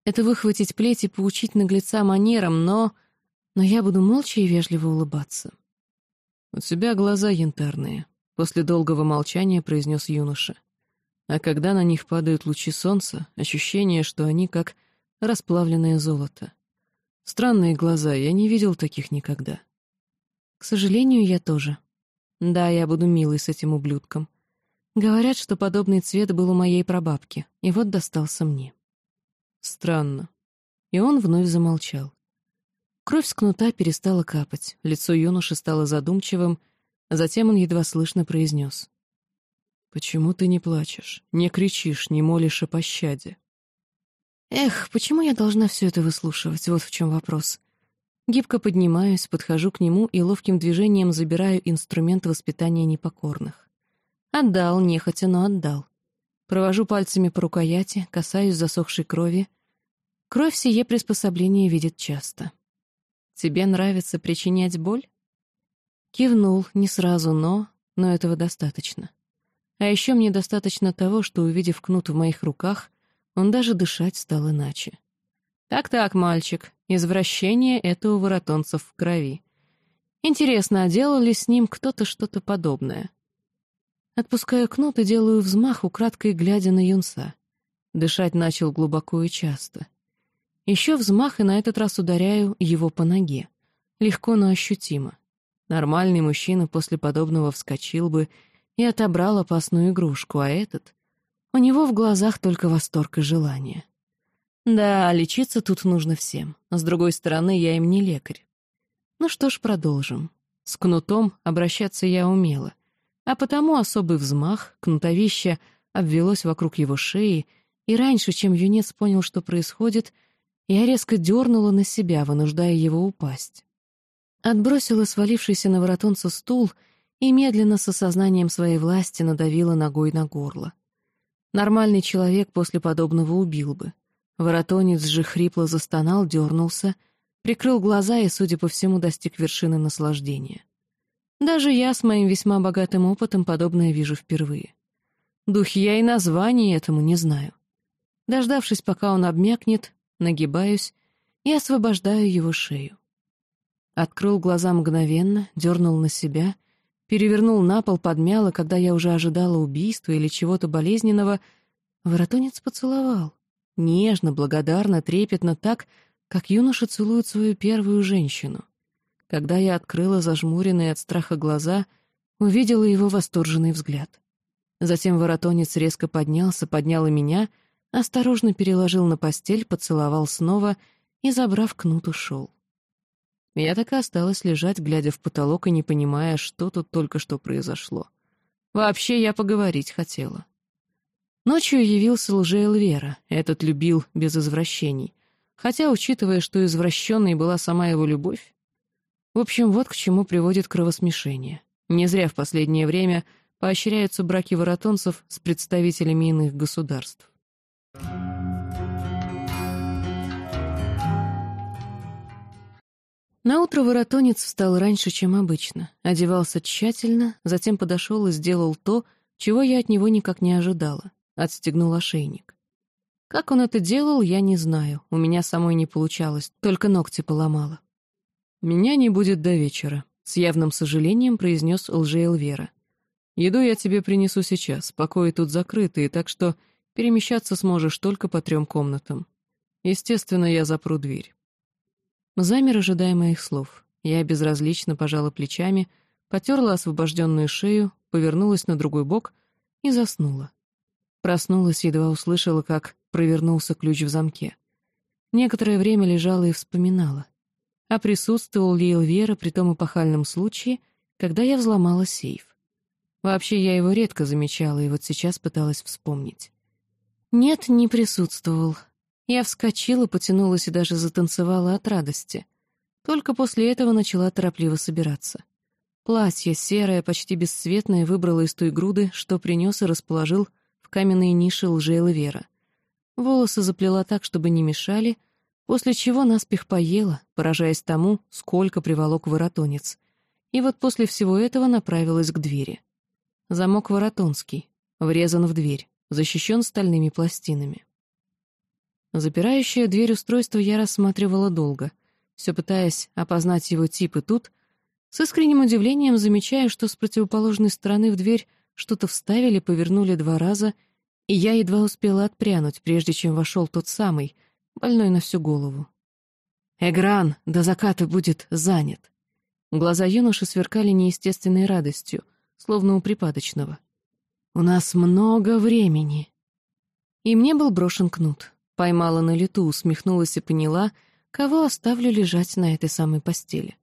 это выхватить плеть и поучить наглеца манерам, но... Но я буду молча и вежливо улыбаться. «У тебя глаза янтарные», — после долгого молчания произнес юноша. А когда на них падают лучи солнца, ощущение, что они как расплавленное золото. Странные глаза, я не видел таких никогда. К сожалению, я тоже. Да, я буду милой с этим ублюдком. Говорят, что подобный цвет был у моей прабабки, и вот достался мне. Странно. И он вновь замолчал. Кровь с кнута перестала капать, лицо юноши стало задумчивым, затем он едва слышно произнес. «Почему ты не плачешь, не кричишь, не молишь о пощаде?» «Эх, почему я должна все это выслушивать? Вот в чем вопрос». Гибко поднимаюсь, подхожу к нему и ловким движением забираю инструмент воспитания непокорных. Отдал, нехотя, но отдал. Провожу пальцами по рукояти, касаюсь засохшей крови. Кровь сие приспособление видит часто. «Тебе нравится причинять боль?» Кивнул, не сразу, но... Но этого достаточно. А еще мне достаточно того, что, увидев кнут в моих руках, он даже дышать стал иначе. Так-так, мальчик, извращение — это у воротонцев в крови. Интересно, а делал ли с ним кто-то что-то подобное? Отпускаю кнут и делаю взмах, украдкой глядя на юнца. Дышать начал глубоко и часто. Еще взмах, и на этот раз ударяю его по ноге. Легко, но ощутимо. Нормальный мужчина после подобного вскочил бы и отобрал опасную игрушку, а этот... У него в глазах только восторг и желание. Да, лечиться тут нужно всем. С другой стороны, я им не лекарь. Ну что ж, продолжим. С кнутом обращаться я умела, а потому особый взмах, кнутовище обвелось вокруг его шеи, и раньше, чем юнец понял, что происходит, я резко дернула на себя, вынуждая его упасть. Отбросила свалившийся на воротонца стул — и медленно с осознанием своей власти надавила ногой на горло. Нормальный человек после подобного убил бы. Воротонец же хрипло застонал, дернулся, прикрыл глаза и, судя по всему, достиг вершины наслаждения. Даже я с моим весьма богатым опытом подобное вижу впервые. Дух я и названия этому не знаю. Дождавшись, пока он обмякнет, нагибаюсь и освобождаю его шею. Открыл глаза мгновенно, дернул на себя перевернул на пол, подмял, и когда я уже ожидала убийства или чего-то болезненного, Воротонец поцеловал. Нежно, благодарно, трепетно так, как юноша целует свою первую женщину. Когда я открыла зажмуренные от страха глаза, увидела его восторженный взгляд. Затем воротонец резко поднялся, поднял и меня, осторожно переложил на постель, поцеловал снова и, забрав кнут, ушел. Я так и осталась лежать, глядя в потолок и не понимая, что тут только что произошло. Вообще я поговорить хотела. Ночью явился лже-Эльвера, этот любил без извращений. Хотя, учитывая, что извращенной была сама его любовь... В общем, вот к чему приводит кровосмешение. Не зря в последнее время поощряются браки воротонцев с представителями иных государств. Наутро воротонец встал раньше, чем обычно, одевался тщательно, затем подошел и сделал то, чего я от него никак не ожидала — отстегнул ошейник. Как он это делал, я не знаю, у меня самой не получалось, только ногти поломала. «Меня не будет до вечера», — с явным сожалением произнес лже-Эльвера. «Еду я тебе принесу сейчас, покои тут закрытые, так что перемещаться сможешь только по трем комнатам. Естественно, я запру дверь». Замер, ожидая моих слов. Я безразлично пожала плечами, потерла освобожденную шею, повернулась на другой бок и заснула. Проснулась, едва услышала, как провернулся ключ в замке. Некоторое время лежала и вспоминала. А присутствовал ли Эльвера при том эпохальном случае, когда я взломала сейф. Вообще, я его редко замечала, и вот сейчас пыталась вспомнить. Нет, не присутствовал. Я вскочила, потянулась и даже затанцевала от радости. Только после этого начала торопливо собираться. Платье, серое, почти бесцветное, выбрала из той груды, что принес и расположил в каменные ниши лжейлы Вера. Волосы заплела так, чтобы не мешали, после чего наспех поела, поражаясь тому, сколько приволок воротонец. И вот после всего этого направилась к двери. Замок воротонский, врезан в дверь, защищен стальными пластинами. Запирающее дверь устройство я рассматривала долго, все пытаясь опознать его тип, и тут, с искренним удивлением замечаю, что с противоположной стороны в дверь что-то вставили, повернули два раза, и я едва успела отпрянуть, прежде чем вошел тот самый, больной на всю голову. «Эгран, до заката будет занят!» Глаза юноши сверкали неестественной радостью, словно у припадочного. «У нас много времени!» И мне был брошен кнут. Поймала на лету, усмехнулась и поняла, кого оставлю лежать на этой самой постели.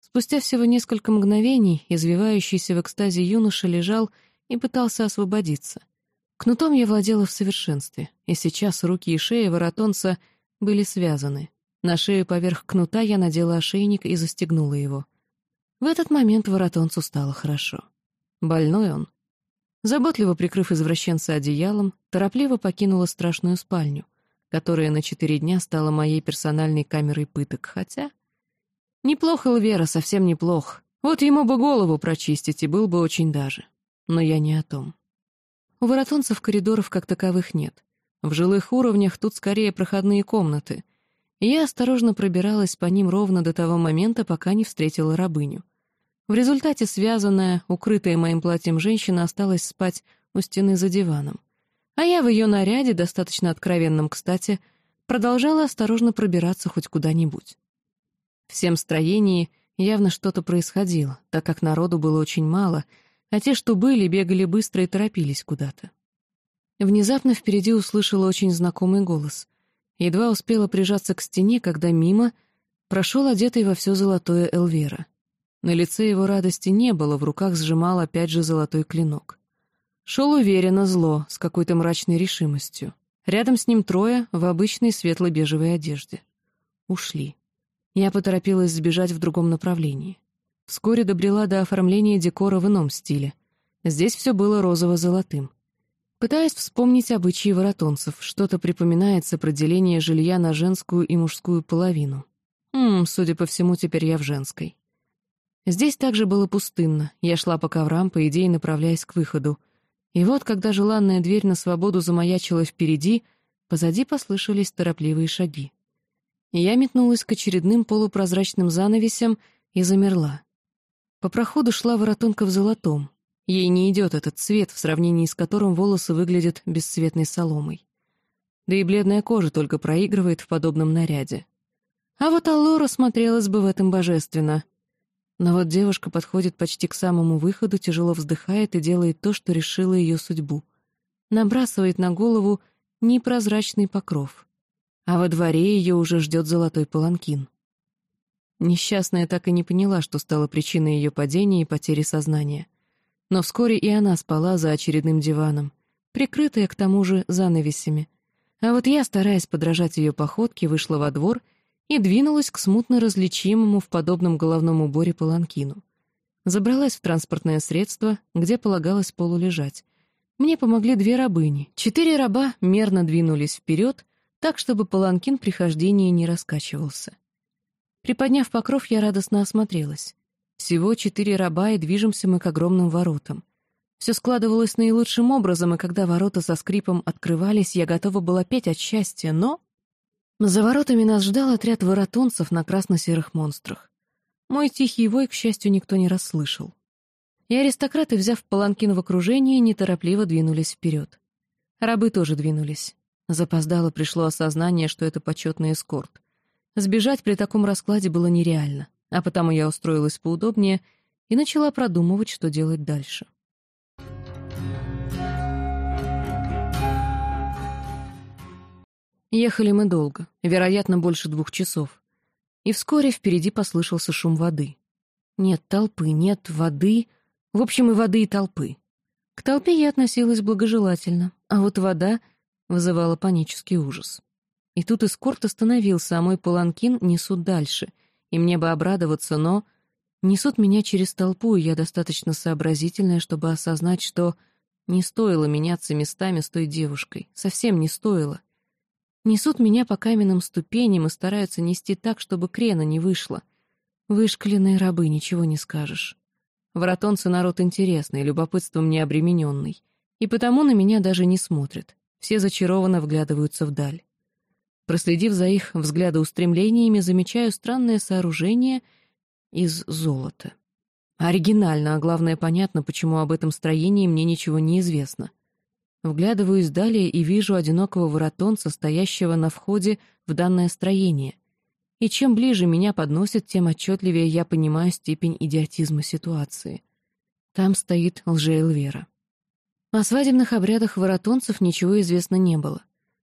Спустя всего несколько мгновений извивающийся в экстазе юноша лежал и пытался освободиться. Кнутом я владела в совершенстве, и сейчас руки и шея воротонца были связаны. На шею поверх кнута я надела ошейник и застегнула его. В этот момент воротонцу стало хорошо. Больной он. Заботливо прикрыв извращенца одеялом, торопливо покинула страшную спальню — которая на четыре дня стала моей персональной камерой пыток, хотя... Неплохо, Эльвера, совсем неплох. Вот ему бы голову прочистить, и был бы очень даже. Но я не о том. У воротонцев коридоров как таковых нет. В жилых уровнях тут скорее проходные комнаты. Я осторожно пробиралась по ним ровно до того момента, пока не встретила рабыню. В результате связанная, укрытая моим платьем женщина осталась спать у стены за диваном. А я в ее наряде, достаточно откровенном, кстати, продолжала осторожно пробираться хоть куда-нибудь. В всем строении явно что-то происходило, так как народу было очень мало, а те, что были, бегали быстро и торопились куда-то. Внезапно впереди услышала очень знакомый голос. Едва успела прижаться к стене, когда мимо прошел одетый во все золотое Элвера. На лице его радости не было, в руках сжимал опять же золотой клинок. Шел уверенно, зло, с какой-то мрачной решимостью. Рядом с ним трое в обычной светло-бежевой одежде. Ушли. Я поторопилась сбежать в другом направлении. Вскоре добрела до оформления декора в ином стиле. Здесь все было розово-золотым. Пытаясь вспомнить обычаи воротонцев, что-то припоминается про деление жилья на женскую и мужскую половину. Хм, судя по всему, теперь я в женской. Здесь также было пустынно. Я шла по коврам, по идее, направляясь к выходу. И вот, когда желанная дверь на свободу замаячила впереди, позади послышались торопливые шаги. Я метнулась к очередным полупрозрачным занавесям и замерла. По проходу шла воротонка в золотом. Ей не идет этот цвет, в сравнении с которым волосы выглядят бесцветной соломой. Да и бледная кожа только проигрывает в подобном наряде. А вот Аллора смотрелась бы в этом божественно. Но вот девушка подходит почти к самому выходу, тяжело вздыхает и делает то, что решила ее судьбу. Набрасывает на голову непрозрачный покров. А во дворе ее уже ждет золотой паланкин. Несчастная так и не поняла, что стало причиной ее падения и потери сознания. Но вскоре и она спала за очередным диваном, прикрытая к тому же занавесями. А вот я, стараясь подражать ее походке, вышла во двор и двинулась к смутно различимому в подобном головном уборе паланкину. Забралась в транспортное средство, где полагалось полулежать. Мне помогли две рабыни. Четыре раба мерно двинулись вперед, так, чтобы паланкин при хождении не раскачивался. Приподняв покров, я радостно осмотрелась. Всего четыре раба, и движемся мы к огромным воротам. Все складывалось наилучшим образом, и когда ворота со скрипом открывались, я готова была петь от счастья, но... За воротами нас ждал отряд воротонцев на красно-серых монстрах. Мой тихий вой, к счастью, никто не расслышал. И аристократы, взяв паланкин в окружение, неторопливо двинулись вперед. Рабы тоже двинулись. Запоздало пришло осознание, что это почетный эскорт. Сбежать при таком раскладе было нереально, а потому я устроилась поудобнее и начала продумывать, что делать дальше. Ехали мы долго, вероятно, больше двух часов. И вскоре впереди послышался шум воды. Нет толпы, нет воды, в общем, и воды, и толпы. К толпе я относилась благожелательно, а вот вода вызывала панический ужас. И тут эскорт остановился, а мой паланкин несут дальше. И мне бы обрадоваться, но... Несут меня через толпу, и я достаточно сообразительная, чтобы осознать, что не стоило меняться местами с той девушкой. Совсем не стоило. Несут меня по каменным ступеням и стараются нести так, чтобы крена не вышло. Вышкаленные рабы, ничего не скажешь. Воротонцы народ интересный, любопытством не обремененный. И потому на меня даже не смотрят. Все зачарованно вглядываются вдаль. Проследив за их взглядоустремлениями, замечаю странное сооружение из золота. Оригинально, а главное, понятно, почему об этом строении мне ничего не известно. Вглядываюсь далее и вижу одинокого воротонца, стоящего на входе в данное строение. И чем ближе меня подносят, тем отчетливее я понимаю степень идиотизма ситуации. Там стоит лже-эльвера. О свадебных обрядах воротонцев ничего известно не было.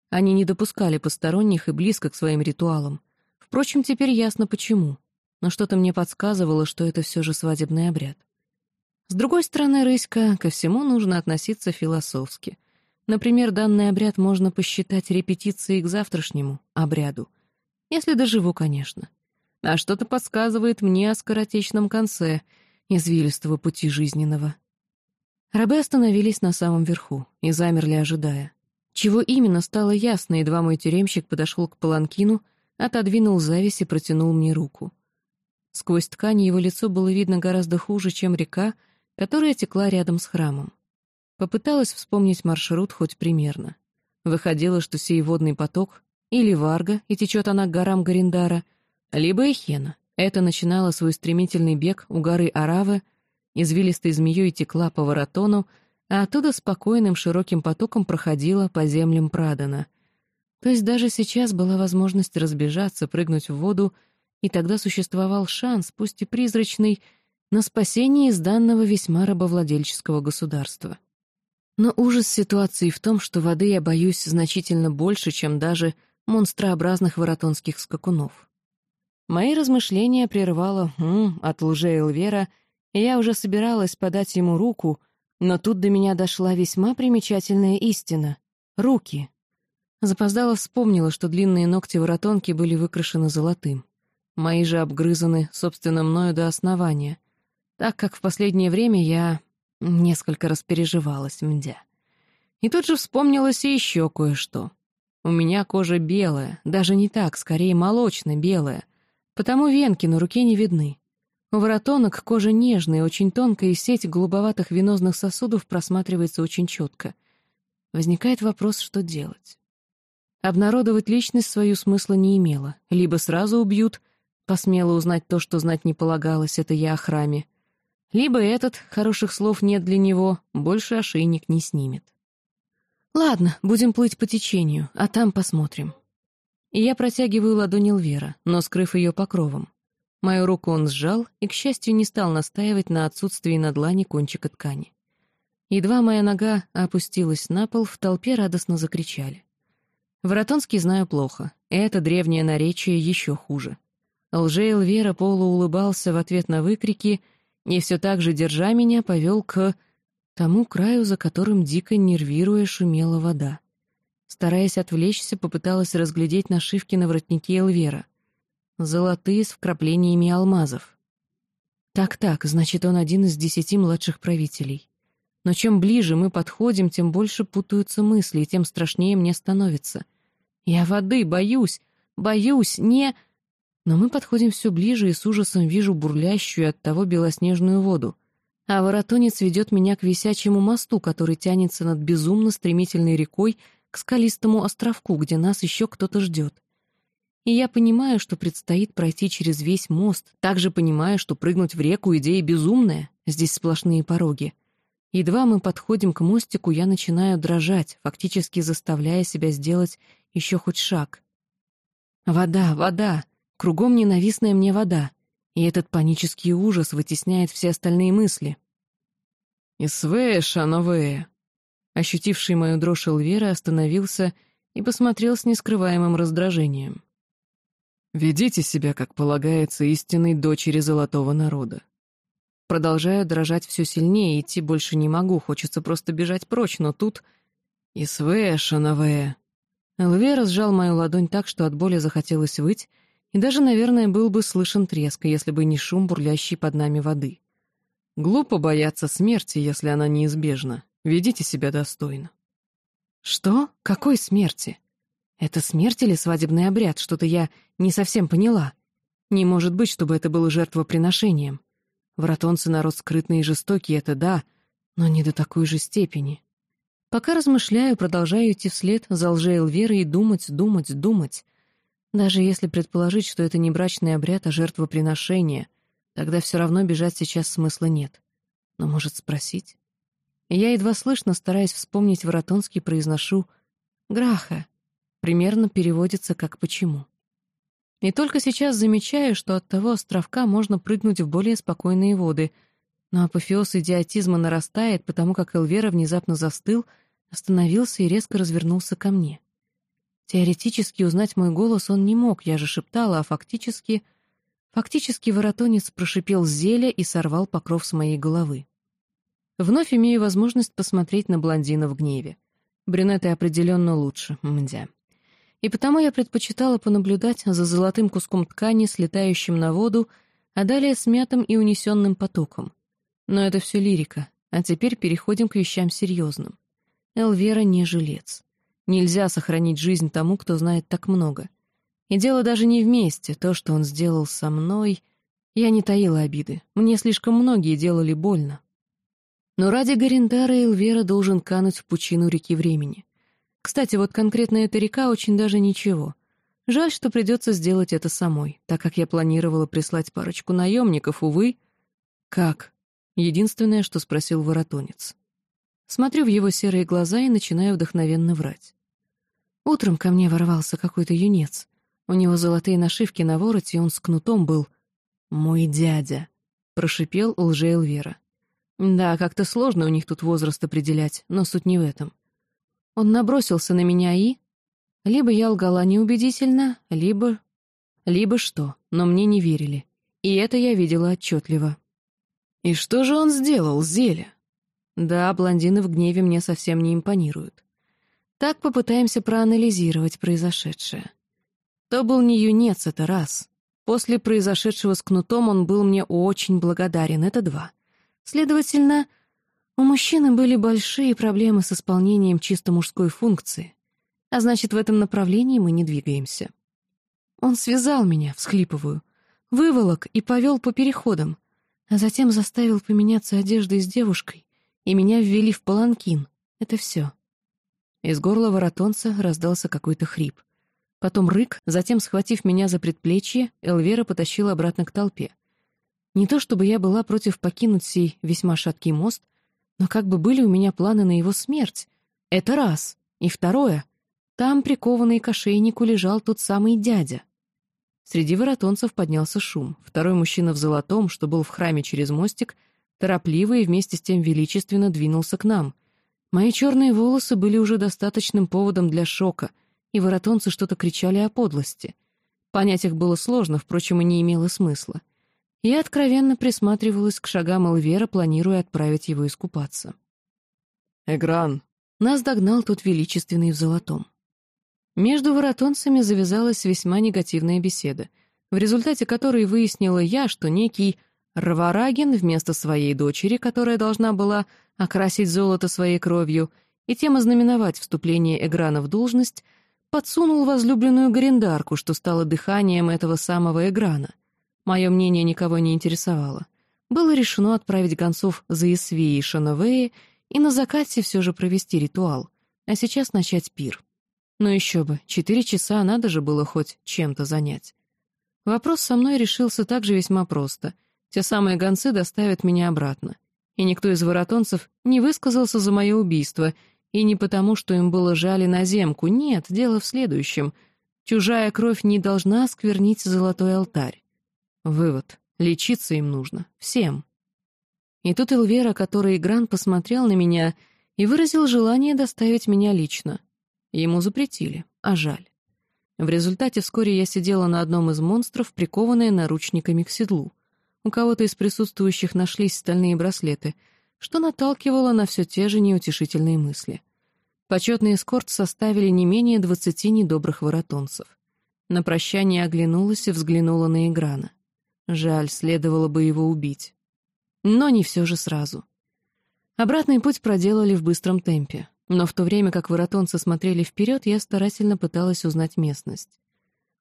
Они не допускали посторонних и близко к своим ритуалам. Впрочем, теперь ясно почему. Но что-то мне подсказывало, что это все же свадебный обряд. С другой стороны, Рыська, ко всему нужно относиться философски. Например, данный обряд можно посчитать репетицией к завтрашнему обряду. Если доживу, конечно. А что-то подсказывает мне о скоротечном конце извилистого пути жизненного. Рабы остановились на самом верху и замерли, ожидая. Чего именно, стало ясно, едва мой тюремщик подошел к паланкину, отодвинул зависть и протянул мне руку. Сквозь ткань его лицо было видно гораздо хуже, чем река, которая текла рядом с храмом. Попыталась вспомнить маршрут хоть примерно. Выходило, что сей водный поток или Варга, и течет она к горам Гариндара, либо Эхена. Это начинало свой стремительный бег у горы Аравы, извилистой змеей текла по воротону, а оттуда спокойным широким потоком проходила по землям Прадана. То есть даже сейчас была возможность разбежаться, прыгнуть в воду, и тогда существовал шанс, пусть и призрачный, на спасение из данного весьма рабовладельческого государства. Но ужас ситуации в том, что воды я боюсь значительно больше, чем даже монстрообразных воротонских скакунов. Мои размышления прервало «м» от лже Элвера, и я уже собиралась подать ему руку — но тут до меня дошла весьма примечательная истина. Руки. Запоздала вспомнила, что длинные ногти воротонки были выкрашены золотым. Мои же обгрызаны, собственно, мною до основания. Так как в последнее время я несколько раз переживалась, мдя. И тут же вспомнилось и еще кое-что. У меня кожа белая, даже не так, скорее молочно-белая, потому венки на руке не видны. У воротонок кожа нежная, очень тонкая, и сеть голубоватых венозных сосудов просматривается очень четко. Возникает вопрос, что делать. Обнародовать личность свою смысла не имело. Либо сразу убьют, посмело узнать то, что знать не полагалось, это я о храме. Либо этот, хороших слов нет для него, больше ошейник не снимет. Ладно, будем плыть по течению, а там посмотрим. И я протягиваю ладонь Элвера, но скрыв ее покровом. Мою руку он сжал и, к счастью, не стал настаивать на отсутствии на длани кончика ткани. Едва моя нога опустилась на пол, в толпе радостно закричали. Воротонский знаю плохо, это древнее наречие еще хуже. Лже Элвера полуулыбался в ответ на выкрики и все так же, держа меня, повел к тому краю, за которым, дико нервируя, шумела вода. Стараясь отвлечься, попыталась разглядеть нашивки на воротнике Элвера. Золотые с вкраплениями алмазов. Так-так, значит, он один из десяти младших правителей. Но чем ближе мы подходим, тем больше путаются мысли, и тем страшнее мне становится. Я воды боюсь, боюсь, не... Но мы подходим все ближе, и с ужасом вижу бурлящую от того белоснежную воду. А воротонец ведет меня к висячему мосту, который тянется над безумно стремительной рекой к скалистому островку, где нас еще кто-то ждет. И я понимаю, что предстоит пройти через весь мост, также понимаю, что прыгнуть в реку — идея безумная, здесь сплошные пороги. Едва мы подходим к мостику, я начинаю дрожать, фактически заставляя себя сделать еще хоть шаг. Вода, вода, кругом ненавистная мне вода, и этот панический ужас вытесняет все остальные мысли. «Исвея, шановея!» Ощутивший мою дрожь Элвера остановился и посмотрел с нескрываемым раздражением. «Ведите себя, как полагается, истинной дочери золотого народа. Продолжаю дрожать все сильнее, идти больше не могу, хочется просто бежать прочь, но тут... «Исвея, шановея!» Элвера сжал мою ладонь так, что от боли захотелось выть, и даже, наверное, был бы слышен треск, если бы не шум, бурлящий под нами воды. Глупо бояться смерти, если она неизбежна. Ведите себя достойно. Что? Какой смерти? Это смерть или свадебный обряд? Что-то я не совсем поняла. Не может быть, чтобы это было жертвоприношением. Вратонцы народ скрытный и жестокий, это да, но не до такой же степени. Пока размышляю, продолжаю идти вслед за лжеэлверой и думать, думать, думать. Даже если предположить, что это не брачный обряд, а жертвоприношение, тогда все равно бежать сейчас смысла нет. Но может спросить? Я едва слышно, стараясь вспомнить Воротонский, произношу «Граха». Примерно переводится как «почему». И только сейчас замечаю, что от того островка можно прыгнуть в более спокойные воды, но апофеоз идиотизма нарастает, потому как Элвера внезапно застыл, остановился и резко развернулся ко мне. Теоретически узнать мой голос он не мог, я же шептала, а фактически... Фактически воротонец прошипел зелье и сорвал покров с моей головы. Вновь имею возможность посмотреть на блондина в гневе. Брюнеты определенно лучше, мдя и потому я предпочитала понаблюдать за золотым куском ткани, слетающим на воду, а далее смятым и унесенным потоком. Но это все лирика, а теперь переходим к вещам серьезным. Элвера не жилец. Нельзя сохранить жизнь тому, кто знает так много. И дело даже не вместе, то, что он сделал со мной... Я не таила обиды, мне слишком многие делали больно. Но ради Гариндара Элвера должен кануть в пучину реки времени. Кстати, вот конкретно эта река очень даже ничего. Жаль, что придется сделать это самой, так как я планировала прислать парочку наемников, увы. Как? Единственное, что спросил воротонец. Смотрю в его серые глаза и начинаю вдохновенно врать. Утром ко мне ворвался какой-то юнец. У него золотые нашивки на вороте, и он с кнутом был. «Мой дядя», — прошипел лже Элвера. Да, как-то сложно у них тут возраст определять, но суть не в этом. Он набросился на меня и... Либо я лгала неубедительно, либо... Либо что, но мне не верили. И это я видела отчетливо. «И что же он сделал, Зеля?» Да, блондины в гневе мне совсем не импонируют. Так попытаемся проанализировать произошедшее. То был не юнец, это раз. После произошедшего с кнутом он был мне очень благодарен, это два. Следовательно, у мужчины были большие проблемы с исполнением чисто мужской функции, а значит, в этом направлении мы не двигаемся. Он связал меня, всхлипываю, выволок и повел по переходам, а затем заставил поменяться одеждой с девушкой, и меня ввели в паланкин. Это все. Из горла воротонца раздался какой-то хрип. Потом рык, затем, схватив меня за предплечье, Элвера потащила обратно к толпе. Не то чтобы я была против покинуть сей весьма шаткий мост, но как бы были у меня планы на его смерть. Это раз. И второе. Там, прикованный к ошейнику, лежал тот самый дядя. Среди воротонцев поднялся шум. Второй мужчина в золотом, что был в храме через мостик, торопливо и вместе с тем величественно двинулся к нам. Мои черные волосы были уже достаточным поводом для шока, и воротонцы что-то кричали о подлости. Понять их было сложно, впрочем, и не имело смысла. Я откровенно присматривалась к шагам Элвера, планируя отправить его искупаться. «Эгран!» Нас догнал тот величественный в золотом. Между воротонцами завязалась весьма негативная беседа, в результате которой выяснила я, что некий Рварагин вместо своей дочери, которая должна была окрасить золото своей кровью и тем ознаменовать вступление Эграна в должность, подсунул возлюбленную Гарендарку, что стало дыханием этого самого Эграна — Мое мнение никого не интересовало. Было решено отправить гонцов за Исви и Шановеи и на закате все же провести ритуал, а сейчас начать пир. Но еще бы, четыре часа надо же было хоть чем-то занять. Вопрос со мной решился также весьма просто. Те самые гонцы доставят меня обратно. И никто из воротонцев не высказался за мое убийство, и не потому, что им было жаль наземку, нет, дело в следующем. Чужая кровь не должна сквернить золотой алтарь. Вывод. Лечиться им нужно. Всем. И тут Элвера, который Гран посмотрел на меня и выразил желание доставить меня лично. Ему запретили, а жаль. В результате вскоре я сидела на одном из монстров, прикованная наручниками к седлу. У кого-то из присутствующих нашлись стальные браслеты, что наталкивало на все те же неутешительные мысли. Почетный эскорт составили не менее двадцати недобрых воротонцев. На прощание оглянулась и взглянула на Играна. Жаль, следовало бы его убить. Но не все же сразу. Обратный путь проделали в быстром темпе, но в то время как воротонцы смотрели вперед, я старательно пыталась узнать местность.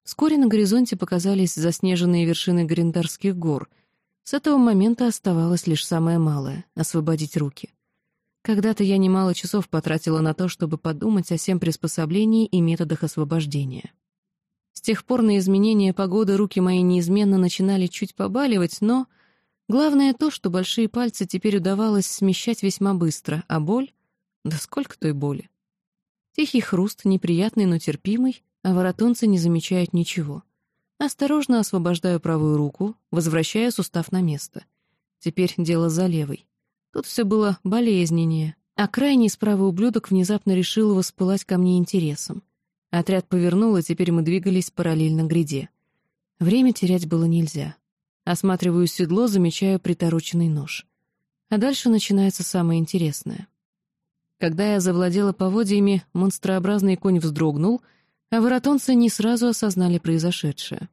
Вскоре на горизонте показались заснеженные вершины Гриндарских гор. С этого момента оставалось лишь самое малое — освободить руки. Когда-то я немало часов потратила на то, чтобы подумать о всем приспособлении и методах освобождения. С тех пор на изменение погоды руки мои неизменно начинали чуть побаливать, но... Главное то, что большие пальцы теперь удавалось смещать весьма быстро, а боль... Да сколько той боли? Тихий хруст, неприятный, но терпимый, а воротонцы не замечают ничего. Осторожно освобождаю правую руку, возвращая сустав на место. Теперь дело за левой. Тут все было болезненнее, а крайний справа ублюдок внезапно решил воспылать ко мне интересом. Отряд повернул, и теперь мы двигались параллельно гряде. Время терять было нельзя. Осматриваю седло, замечаю притороченный нож. А дальше начинается самое интересное. Когда я завладела поводьями, монстрообразный конь вздрогнул, а воротонцы не сразу осознали произошедшее.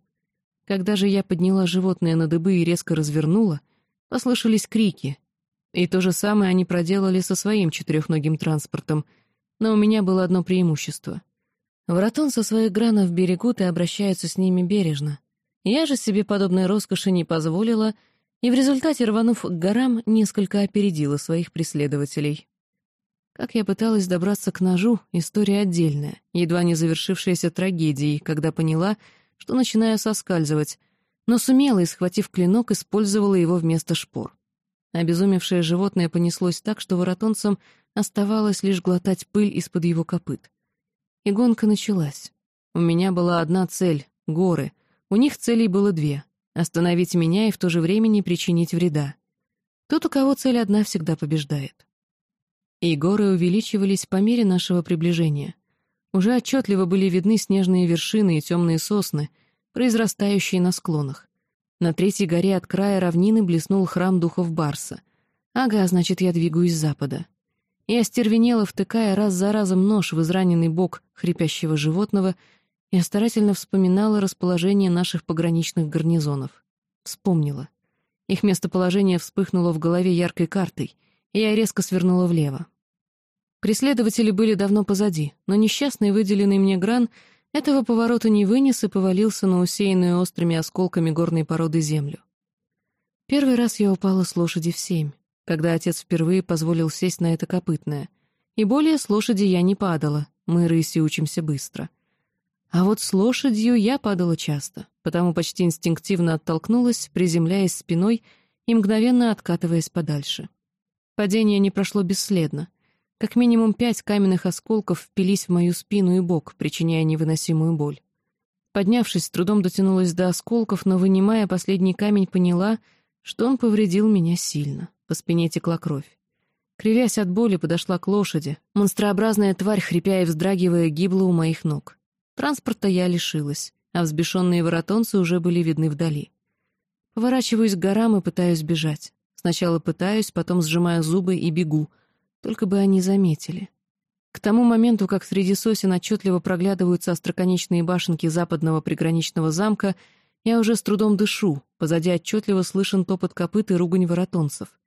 Когда же я подняла животное на дыбы и резко развернула, послышались крики. И то же самое они проделали со своим четырехногим транспортом, но у меня было одно преимущество. Вратон со своих гранов берегут и обращаются с ними бережно. Я же себе подобной роскоши не позволила, и в результате, рванув к горам, несколько опередила своих преследователей. Как я пыталась добраться к ножу, история отдельная, едва не завершившаяся трагедией, когда поняла, что начинаю соскальзывать, но сумела схватив клинок, использовала его вместо шпор. Обезумевшее животное понеслось так, что воротонцам оставалось лишь глотать пыль из-под его копыт. И гонка началась. У меня была одна цель — горы. У них целей было две — остановить меня и в то же время не причинить вреда. Тот, у кого цель одна, всегда побеждает. И горы увеличивались по мере нашего приближения. Уже отчетливо были видны снежные вершины и темные сосны, произрастающие на склонах. На третьей горе от края равнины блеснул храм духов Барса. Ага, значит, я двигаюсь с запада. Я стервенела, втыкая раз за разом нож в израненный бок хрипящего животного, и старательно вспоминала расположение наших пограничных гарнизонов. Вспомнила. Их местоположение вспыхнуло в голове яркой картой, и я резко свернула влево. Преследователи были давно позади, но несчастный выделенный мне гран этого поворота не вынес и повалился на усеянную острыми осколками горной породы землю. Первый раз я упала с лошади в семь когда отец впервые позволил сесть на это копытное. И более с лошади я не падала, мы рыси учимся быстро. А вот с лошадью я падала часто, потому почти инстинктивно оттолкнулась, приземляясь спиной и мгновенно откатываясь подальше. Падение не прошло бесследно. Как минимум пять каменных осколков впились в мою спину и бок, причиняя невыносимую боль. Поднявшись, с трудом дотянулась до осколков, но, вынимая последний камень, поняла, что он повредил меня сильно. По спине текла кровь. Кривясь от боли, подошла к лошади. Монстрообразная тварь, хрипя и вздрагивая, гибла у моих ног. Транспорта я лишилась, а взбешенные воротонцы уже были видны вдали. Поворачиваюсь к горам и пытаюсь бежать. Сначала пытаюсь, потом сжимаю зубы и бегу. Только бы они заметили. К тому моменту, как среди сосен отчетливо проглядываются остроконечные башенки западного приграничного замка, я уже с трудом дышу, позади отчетливо слышен топот копыт и ругань воротонцев.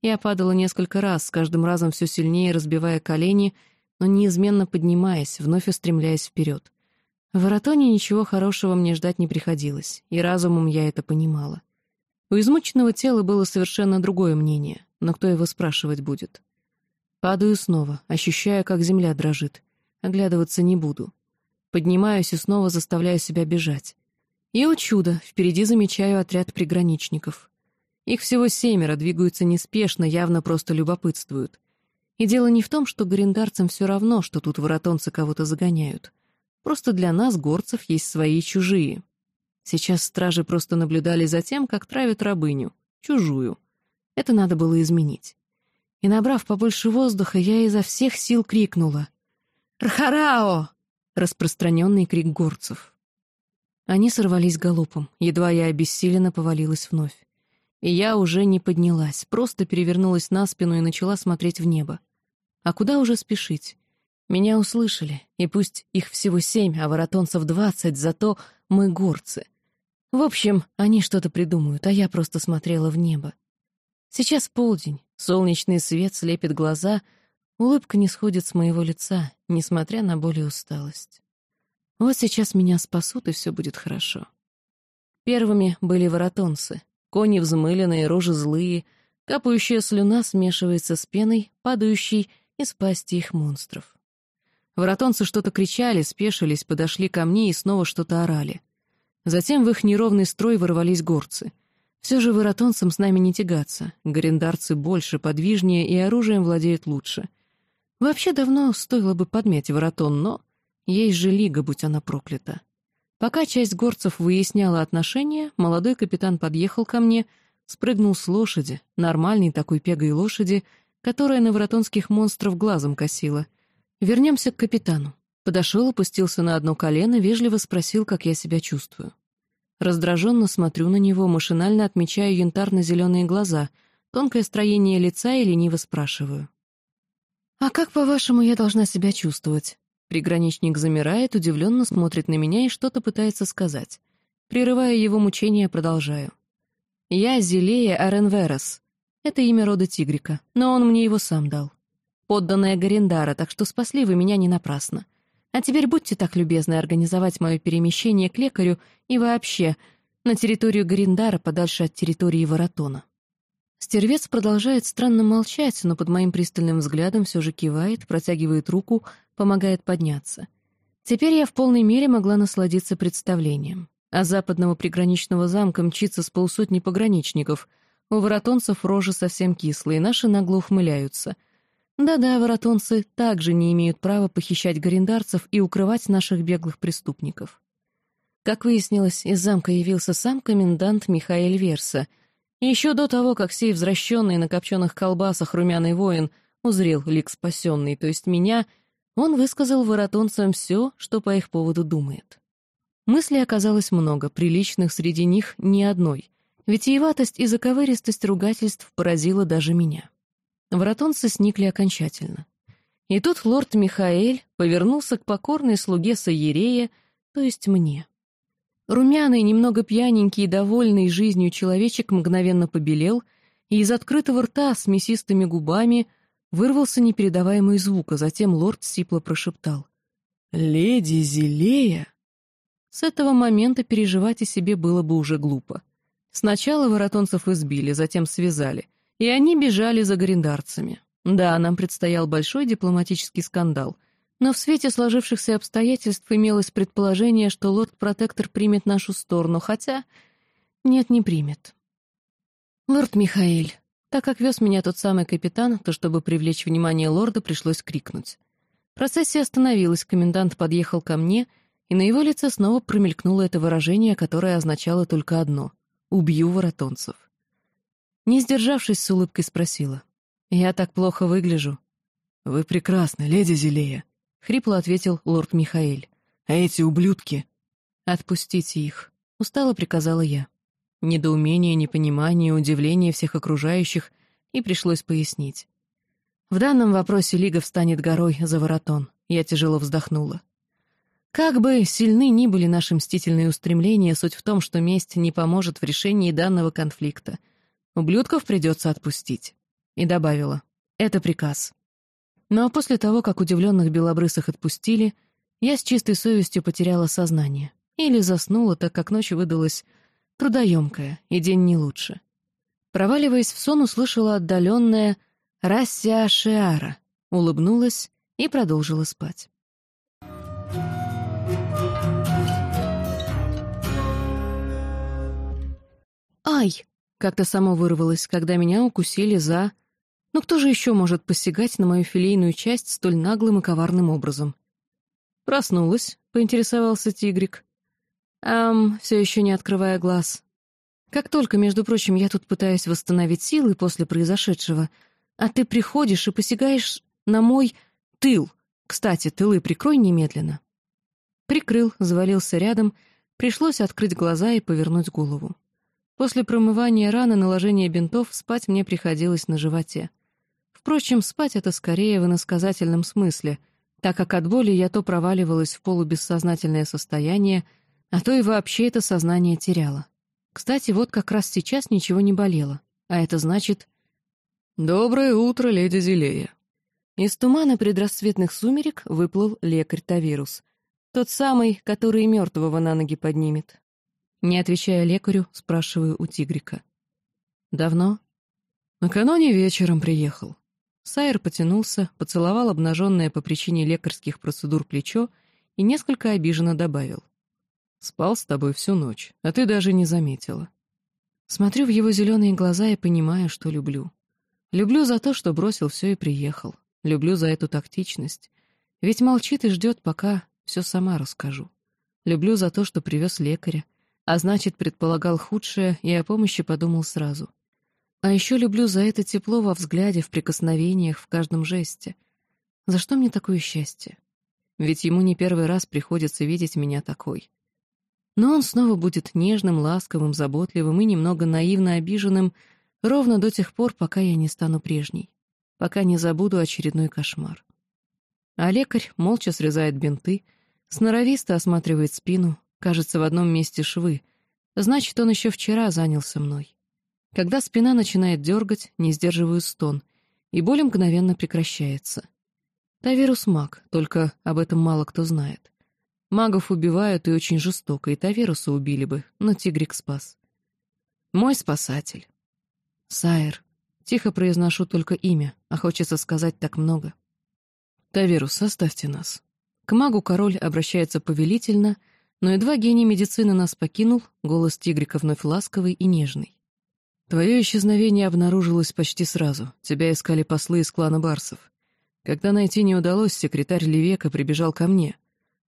Я падала несколько раз, с каждым разом все сильнее разбивая колени, но неизменно поднимаясь, вновь устремляясь вперед. В Воротоне ничего хорошего мне ждать не приходилось, и разумом я это понимала. У измученного тела было совершенно другое мнение, но кто его спрашивать будет? Падаю снова, ощущая, как земля дрожит. Оглядываться не буду. Поднимаюсь и снова заставляю себя бежать. И, о чудо, впереди замечаю отряд приграничников. Их всего семеро, двигаются неспешно, явно просто любопытствуют. И дело не в том, что гриндарцам все равно, что тут воротонцы кого-то загоняют. Просто для нас, горцев, есть свои чужие. Сейчас стражи просто наблюдали за тем, как травят рабыню, чужую. Это надо было изменить. И, набрав побольше воздуха, я изо всех сил крикнула. «Рхарао!» — распространенный крик горцев. Они сорвались галопом, едва я обессиленно повалилась вновь. И я уже не поднялась, просто перевернулась на спину и начала смотреть в небо. А куда уже спешить? Меня услышали, и пусть их всего семь, а воротонцев двадцать, зато мы горцы. В общем, они что-то придумают, а я просто смотрела в небо. Сейчас полдень, солнечный свет слепит глаза, улыбка не сходит с моего лица, несмотря на боль и усталость. Вот сейчас меня спасут, и все будет хорошо. Первыми были воротонцы. Кони взмыленные, рожи злые, капающая слюна смешивается с пеной, падающей из пасти их монстров. Воротонцы что-то кричали, спешились, подошли ко мне и снова что-то орали. Затем в их неровный строй ворвались горцы. Все же воротонцам с нами не тягаться. Горендарцы больше, подвижнее и оружием владеют лучше. Вообще давно стоило бы подмять воротон, но есть же лига, будь она проклята. Пока часть горцев выясняла отношения, молодой капитан подъехал ко мне, спрыгнул с лошади, нормальной такой пегой лошади, которая на воротонских монстров глазом косила. Вернемся к капитану. Подошел, опустился на одно колено, вежливо спросил, как я себя чувствую. Раздраженно смотрю на него, машинально отмечаю янтарно-зеленые глаза, тонкое строение лица и лениво спрашиваю. «А как, по-вашему, я должна себя чувствовать?» Приграничник замирает, удивленно смотрит на меня и что-то пытается сказать. Прерывая его мучения, продолжаю. «Я Зелея Аренверос. Это имя рода Тигрика, но он мне его сам дал. Подданная Гарендара, так что спасли вы меня не напрасно. А теперь будьте так любезны организовать мое перемещение к лекарю и вообще на территорию Гарендара подальше от территории Воротона». Стервец продолжает странно молчать, но под моим пристальным взглядом все же кивает, протягивает руку, помогает подняться. Теперь я в полной мере могла насладиться представлением. А западного приграничного замка мчится с полсотни пограничников. У воротонцев рожи совсем кислые, наши нагло ухмыляются. Да-да, воротонцы также не имеют права похищать горендарцев и укрывать наших беглых преступников. Как выяснилось, из замка явился сам комендант Михаил Верса — еще до того, как сей возвращенный на копченых колбасах румяный воин узрел лик спасенный, то есть меня, он высказал воротонцам все, что по их поводу думает. Мыслей оказалось много, приличных среди них ни одной. Витиеватость и заковыристость ругательств поразила даже меня. Воротонцы сникли окончательно. И тут лорд Михаэль повернулся к покорной слуге Саерея, то есть мне. Румяный, немного пьяненький и довольный жизнью человечек мгновенно побелел, и из открытого рта с мясистыми губами вырвался непередаваемый звук, а затем лорд сипло прошептал. «Леди Зелея!» С этого момента переживать о себе было бы уже глупо. Сначала воротонцев избили, затем связали, и они бежали за гриндарцами. Да, нам предстоял большой дипломатический скандал, Но в свете сложившихся обстоятельств имелось предположение, что лорд-протектор примет нашу сторону, хотя... Нет, не примет. «Лорд Михаэль», так как вез меня тот самый капитан, то, чтобы привлечь внимание лорда, пришлось крикнуть. Процессия остановилась, комендант подъехал ко мне, и на его лице снова промелькнуло это выражение, которое означало только одно — «убью воротонцев». Не сдержавшись, с улыбкой спросила. «Я так плохо выгляжу». «Вы прекрасны, леди Зелея», — хрипло ответил лорд Михаэль. «А эти ублюдки...» «Отпустите их», — устало приказала я. Недоумение, непонимание, удивление всех окружающих, и пришлось пояснить. В данном вопросе Лига встанет горой за воротон. Я тяжело вздохнула. Как бы сильны ни были наши мстительные устремления, суть в том, что месть не поможет в решении данного конфликта. Ублюдков придется отпустить. И добавила. Это приказ. Но после того, как удивленных белобрысых отпустили, я с чистой совестью потеряла сознание. Или заснула, так как ночь выдалась трудоемкая, и день не лучше. Проваливаясь в сон, услышала отдаленное «Рассия Шиара», улыбнулась и продолжила спать. «Ай!» — как-то само вырвалось, когда меня укусили за... Ну кто же еще может посягать на мою филейную часть столь наглым и коварным образом? «Проснулась», — поинтересовался тигрик. Ам, все еще не открывая глаз. Как только, между прочим, я тут пытаюсь восстановить силы после произошедшего, а ты приходишь и посягаешь на мой тыл. Кстати, тылы прикрой немедленно. Прикрыл, завалился рядом, пришлось открыть глаза и повернуть голову. После промывания раны, наложения бинтов, спать мне приходилось на животе. Впрочем, спать это скорее в иносказательном смысле, так как от боли я то проваливалась в полубессознательное состояние, а то и вообще это сознание теряло. Кстати, вот как раз сейчас ничего не болело, а это значит... «Доброе утро, леди Зелея!» Из тумана предрассветных сумерек выплыл лекарь Тавирус, тот самый, который мертвого на ноги поднимет. Не отвечая лекарю, спрашиваю у тигрика. «Давно?» «Накануне вечером приехал». Сайер потянулся, поцеловал обнаженное по причине лекарских процедур плечо и несколько обиженно добавил. Спал с тобой всю ночь, а ты даже не заметила. Смотрю в его зеленые глаза и понимаю, что люблю. Люблю за то, что бросил все и приехал. Люблю за эту тактичность. Ведь молчит и ждет, пока все сама расскажу. Люблю за то, что привез лекаря, а значит, предполагал худшее и о помощи подумал сразу. А еще люблю за это тепло во взгляде, в прикосновениях, в каждом жесте. За что мне такое счастье? Ведь ему не первый раз приходится видеть меня такой. Но он снова будет нежным, ласковым, заботливым и немного наивно обиженным ровно до тех пор, пока я не стану прежней, пока не забуду очередной кошмар. А лекарь молча срезает бинты, сноровисто осматривает спину, кажется, в одном месте швы. Значит, он еще вчера занялся мной. Когда спина начинает дергать, не сдерживаю стон, и боль мгновенно прекращается. Таверус маг, только об этом мало кто знает. Магов убивают и очень жестоко, и Таверуса убили бы, но Тигрик спас. Мой спасатель. Сайер. Тихо произношу только имя, а хочется сказать так много. Таверус, оставьте нас. К магу король обращается повелительно, но едва гений медицины нас покинул, голос Тигрика вновь ласковый и нежный. Твое исчезновение обнаружилось почти сразу. Тебя искали послы из клана Барсов. Когда найти не удалось, секретарь Левека прибежал ко мне —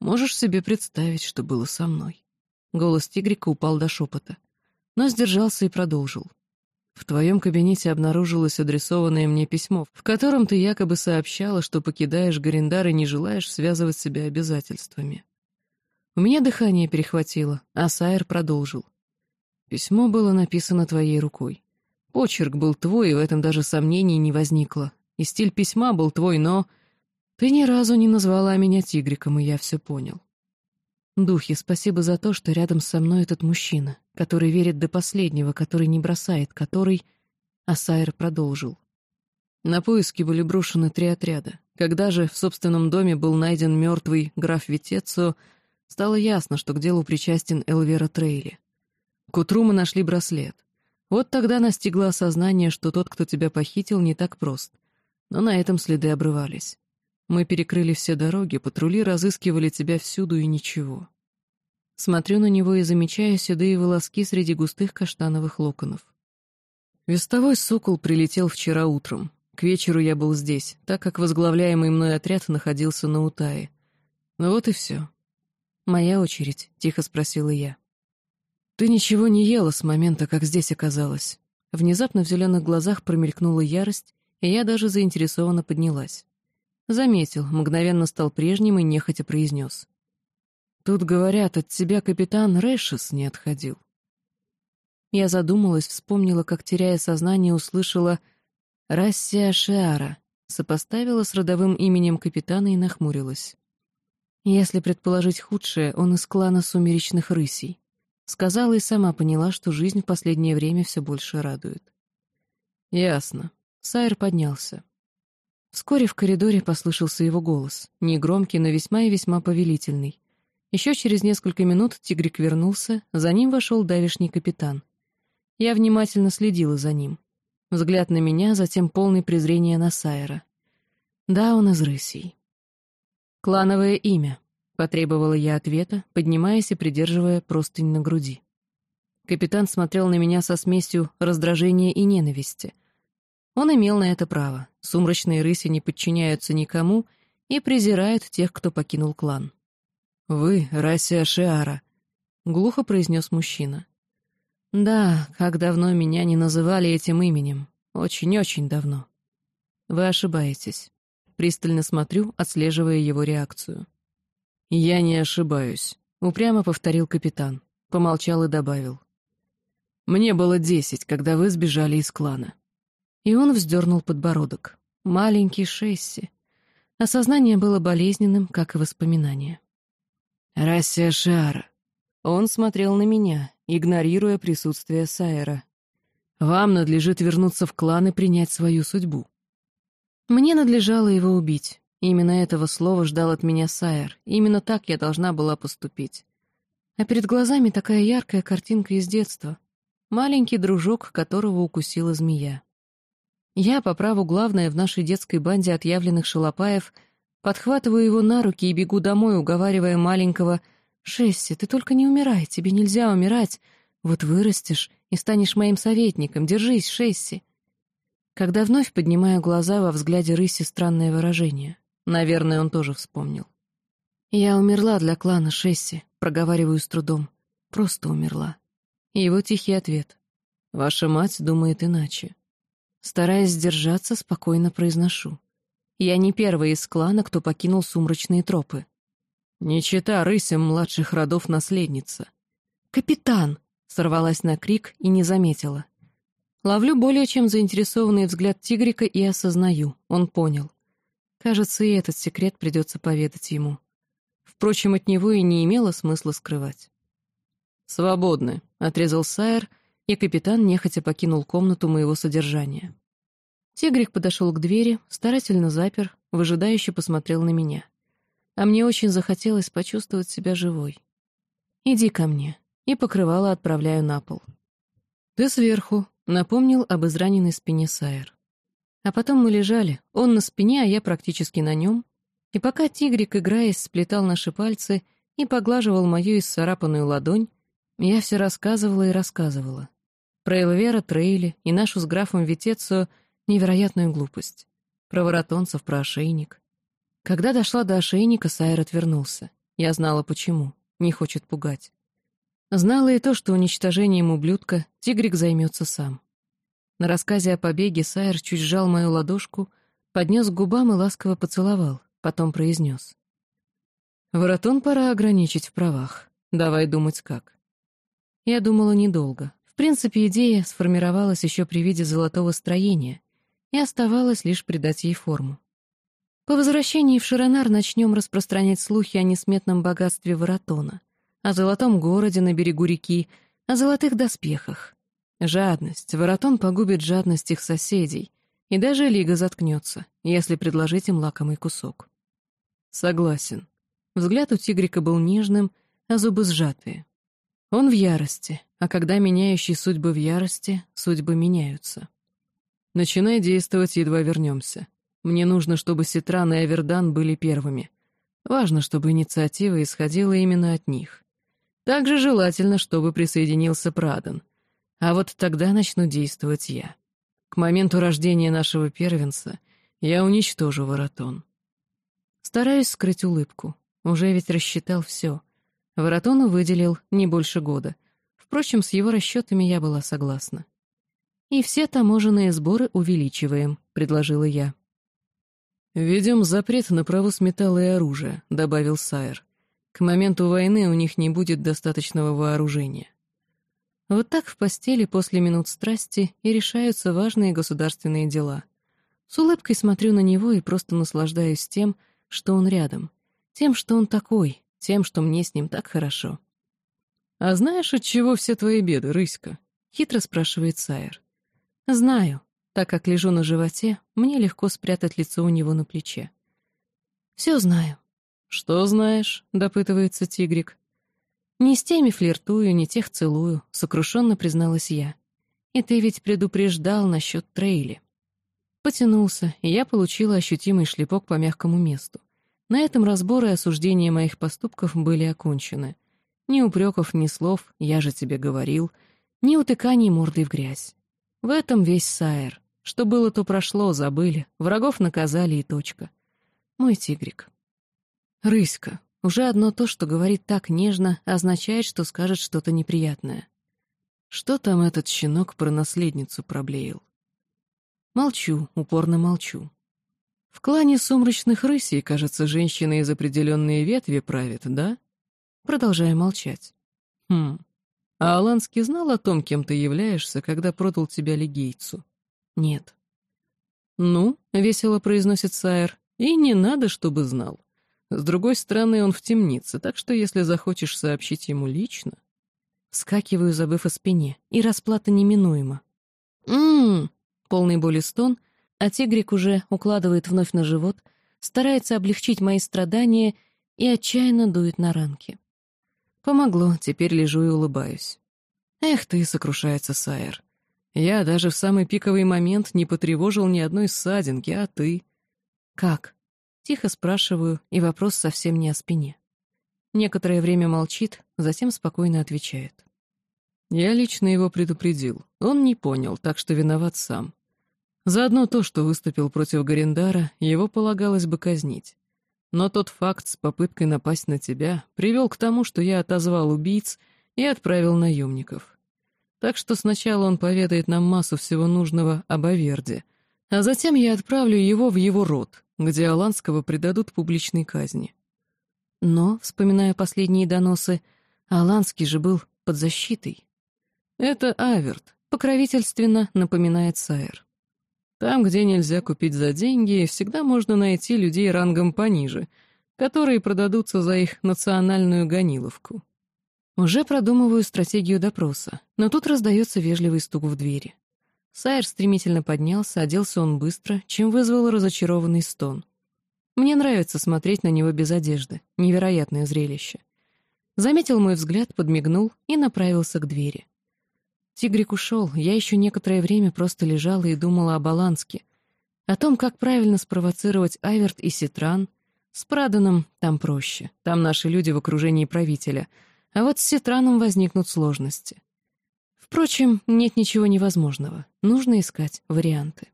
Можешь себе представить, что было со мной?» Голос тигрика упал до шепота, но сдержался и продолжил. «В твоем кабинете обнаружилось адресованное мне письмо, в котором ты якобы сообщала, что покидаешь Гарендар и не желаешь связывать себя обязательствами». У меня дыхание перехватило, а Сайер продолжил. «Письмо было написано твоей рукой. Почерк был твой, и в этом даже сомнений не возникло. И стиль письма был твой, но...» Ты ни разу не назвала меня тигриком, и я все понял. Духи, спасибо за то, что рядом со мной этот мужчина, который верит до последнего, который не бросает, который... Асайр продолжил. На поиски были брошены три отряда. Когда же в собственном доме был найден мертвый граф Витецо, стало ясно, что к делу причастен Элвера Трейли. К утру мы нашли браслет. Вот тогда настигло осознание, что тот, кто тебя похитил, не так прост. Но на этом следы обрывались. Мы перекрыли все дороги, патрули разыскивали тебя всюду и ничего. Смотрю на него и замечаю седые волоски среди густых каштановых локонов. Вестовой сокол прилетел вчера утром. К вечеру я был здесь, так как возглавляемый мной отряд находился на Утае. Ну вот и все. «Моя очередь», — тихо спросила я. «Ты ничего не ела с момента, как здесь оказалась». Внезапно в зеленых глазах промелькнула ярость, и я даже заинтересованно поднялась. Заметил, мгновенно стал прежним и нехотя произнес. «Тут, говорят, от тебя капитан Рэшес не отходил». Я задумалась, вспомнила, как, теряя сознание, услышала «Рассия Шиара», сопоставила с родовым именем капитана и нахмурилась. Если предположить худшее, он из клана сумеречных рысей. Сказала и сама поняла, что жизнь в последнее время все больше радует. Ясно. Сайр поднялся. Вскоре в коридоре послышался его голос, негромкий, но весьма и весьма повелительный. Еще через несколько минут тигрик вернулся, за ним вошел давишний капитан. Я внимательно следила за ним. Взгляд на меня, затем полный презрения на Сайра. Да, он из рысей. «Клановое имя», — потребовала я ответа, поднимаясь и придерживая простынь на груди. Капитан смотрел на меня со смесью раздражения и ненависти. Он имел на это право. Сумрачные рыси не подчиняются никому и презирают тех, кто покинул клан. «Вы, Расия Шиара», — глухо произнес мужчина. «Да, как давно меня не называли этим именем. Очень-очень давно». «Вы ошибаетесь. Пристально смотрю, отслеживая его реакцию. «Я не ошибаюсь», — упрямо повторил капитан. Помолчал и добавил. «Мне было десять, когда вы сбежали из клана». И он вздернул подбородок. Маленький Шесси. Осознание было болезненным, как и воспоминания. «Рассия Шара». Он смотрел на меня, игнорируя присутствие Сайера. «Вам надлежит вернуться в клан и принять свою судьбу. Мне надлежало его убить. Именно этого слова ждал от меня Сайер. Именно так я должна была поступить. А перед глазами такая яркая картинка из детства. Маленький дружок, которого укусила змея. Я, по праву главная в нашей детской банде отъявленных шалопаев, подхватываю его на руки и бегу домой, уговаривая маленького «Шесси, ты только не умирай, тебе нельзя умирать. Вот вырастешь и станешь моим советником. Держись, Шесси». Когда вновь поднимаю глаза, во взгляде рыси странное выражение. Наверное, он тоже вспомнил. «Я умерла для клана Шесси», — проговариваю с трудом. «Просто умерла». Его тихий ответ. «Ваша мать думает иначе». Стараясь сдержаться, спокойно произношу. «Я не первая из клана, кто покинул сумрачные тропы». «Не чита рысям младших родов наследница». «Капитан!» — сорвалась на крик и не заметила. Ловлю более чем заинтересованный взгляд тигрика и осознаю, он понял. Кажется, и этот секрет придется поведать ему. Впрочем, от него и не имело смысла скрывать. «Свободны», — отрезал Сайер, и капитан нехотя покинул комнату моего содержания. Тигрик подошел к двери, старательно запер, выжидающе посмотрел на меня. А мне очень захотелось почувствовать себя живой. «Иди ко мне», и покрывало отправляю на пол. «Ты сверху», Напомнил об израненной спине Сайер. А потом мы лежали, он на спине, а я практически на нем. И пока тигрик, играясь, сплетал наши пальцы и поглаживал мою исцарапанную ладонь, я все рассказывала и рассказывала. Про Элвера, Трейли и нашу с графом Витецию невероятную глупость. Про воротонцев, про ошейник. Когда дошла до ошейника, Сайер отвернулся. Я знала, почему. Не хочет пугать. Знала и то, что уничтожением ублюдка тигрик займется сам. На рассказе о побеге Сайер чуть сжал мою ладошку, поднес к губам и ласково поцеловал, потом произнес. «Воротон пора ограничить в правах. Давай думать как». Я думала недолго. В принципе, идея сформировалась еще при виде золотого строения, и оставалось лишь придать ей форму. По возвращении в Широнар начнем распространять слухи о несметном богатстве Воротона — о золотом городе на берегу реки, о золотых доспехах. Жадность. Воротон погубит жадность их соседей, и даже Лига заткнется, если предложить им лакомый кусок. Согласен. Взгляд у тигрика был нежным, а зубы сжатые. Он в ярости, а когда меняющие судьбы в ярости, судьбы меняются. Начинай действовать, едва вернемся. Мне нужно, чтобы Ситран и Авердан были первыми. Важно, чтобы инициатива исходила именно от них. Также желательно, чтобы присоединился Праден. А вот тогда начну действовать я. К моменту рождения нашего первенца я уничтожу воротон. Стараюсь скрыть улыбку. Уже ведь рассчитал все. Воротону выделил не больше года. Впрочем, с его расчетами я была согласна. «И все таможенные сборы увеличиваем», — предложила я. «Введем запрет на провоз металла и оружия», — добавил Сайер. «К моменту войны у них не будет достаточного вооружения». Вот так в постели после минут страсти и решаются важные государственные дела. С улыбкой смотрю на него и просто наслаждаюсь тем, что он рядом, тем, что он такой, тем, что мне с ним так хорошо. «А знаешь, от чего все твои беды, Рыська?» — хитро спрашивает Сайер. «Знаю. Так как лежу на животе, мне легко спрятать лицо у него на плече. «Все знаю». «Что знаешь?» — допытывается тигрик. «Не с теми флиртую, не тех целую», — сокрушенно призналась я. «И ты ведь предупреждал насчет трейли». Потянулся, и я получила ощутимый шлепок по мягкому месту. На этом разборы и осуждения моих поступков были окончены. Ни упреков, ни слов «я же тебе говорил», ни утыканий мордой в грязь. В этом весь Сайер. Что было, то прошло, забыли. Врагов наказали и точка. Мой тигрик. Рыська. Уже одно то, что говорит так нежно, означает, что скажет что-то неприятное. Что там этот щенок про наследницу проблеял? Молчу, упорно молчу. В клане сумрачных рысей, кажется, женщины из определенной ветви правят, да? Продолжаю молчать. Хм. А Аланский знал о том, кем ты являешься, когда продал тебя легейцу? «Нет». «Ну», — весело произносит Сайер, — «и не надо, чтобы знал. С другой стороны, он в темнице, так что если захочешь сообщить ему лично...» Скакиваю, забыв о спине, и расплата неминуема. «М-м-м!» полный боли стон, а тигрик уже укладывает вновь на живот, старается облегчить мои страдания и отчаянно дует на ранки. Помогло, теперь лежу и улыбаюсь. «Эх ты!» — сокрушается Сайер. Я даже в самый пиковый момент не потревожил ни одной ссадинки, а ты? Как? Тихо спрашиваю, и вопрос совсем не о спине. Некоторое время молчит, затем спокойно отвечает. Я лично его предупредил. Он не понял, так что виноват сам. Заодно то, что выступил против Гарендара, его полагалось бы казнить. Но тот факт с попыткой напасть на тебя привел к тому, что я отозвал убийц и отправил наемников. Так что сначала он поведает нам массу всего нужного об Аверде, а затем я отправлю его в его род, где Аланского предадут публичной казни. Но, вспоминая последние доносы, Аланский же был под защитой. Это Аверд, покровительственно напоминает Сайер. Там, где нельзя купить за деньги, всегда можно найти людей рангом пониже, которые продадутся за их национальную гониловку. Уже продумываю стратегию допроса, но тут раздается вежливый стук в двери. Сайер стремительно поднялся, оделся он быстро, чем вызвал разочарованный стон. Мне нравится смотреть на него без одежды. Невероятное зрелище. Заметил мой взгляд, подмигнул и направился к двери. Тигрик ушел, я еще некоторое время просто лежала и думала о баланске, о том, как правильно спровоцировать Айверт и Ситран. С Праданом там проще, там наши люди в окружении правителя — а вот с Ситраном возникнут сложности. Впрочем, нет ничего невозможного. Нужно искать варианты.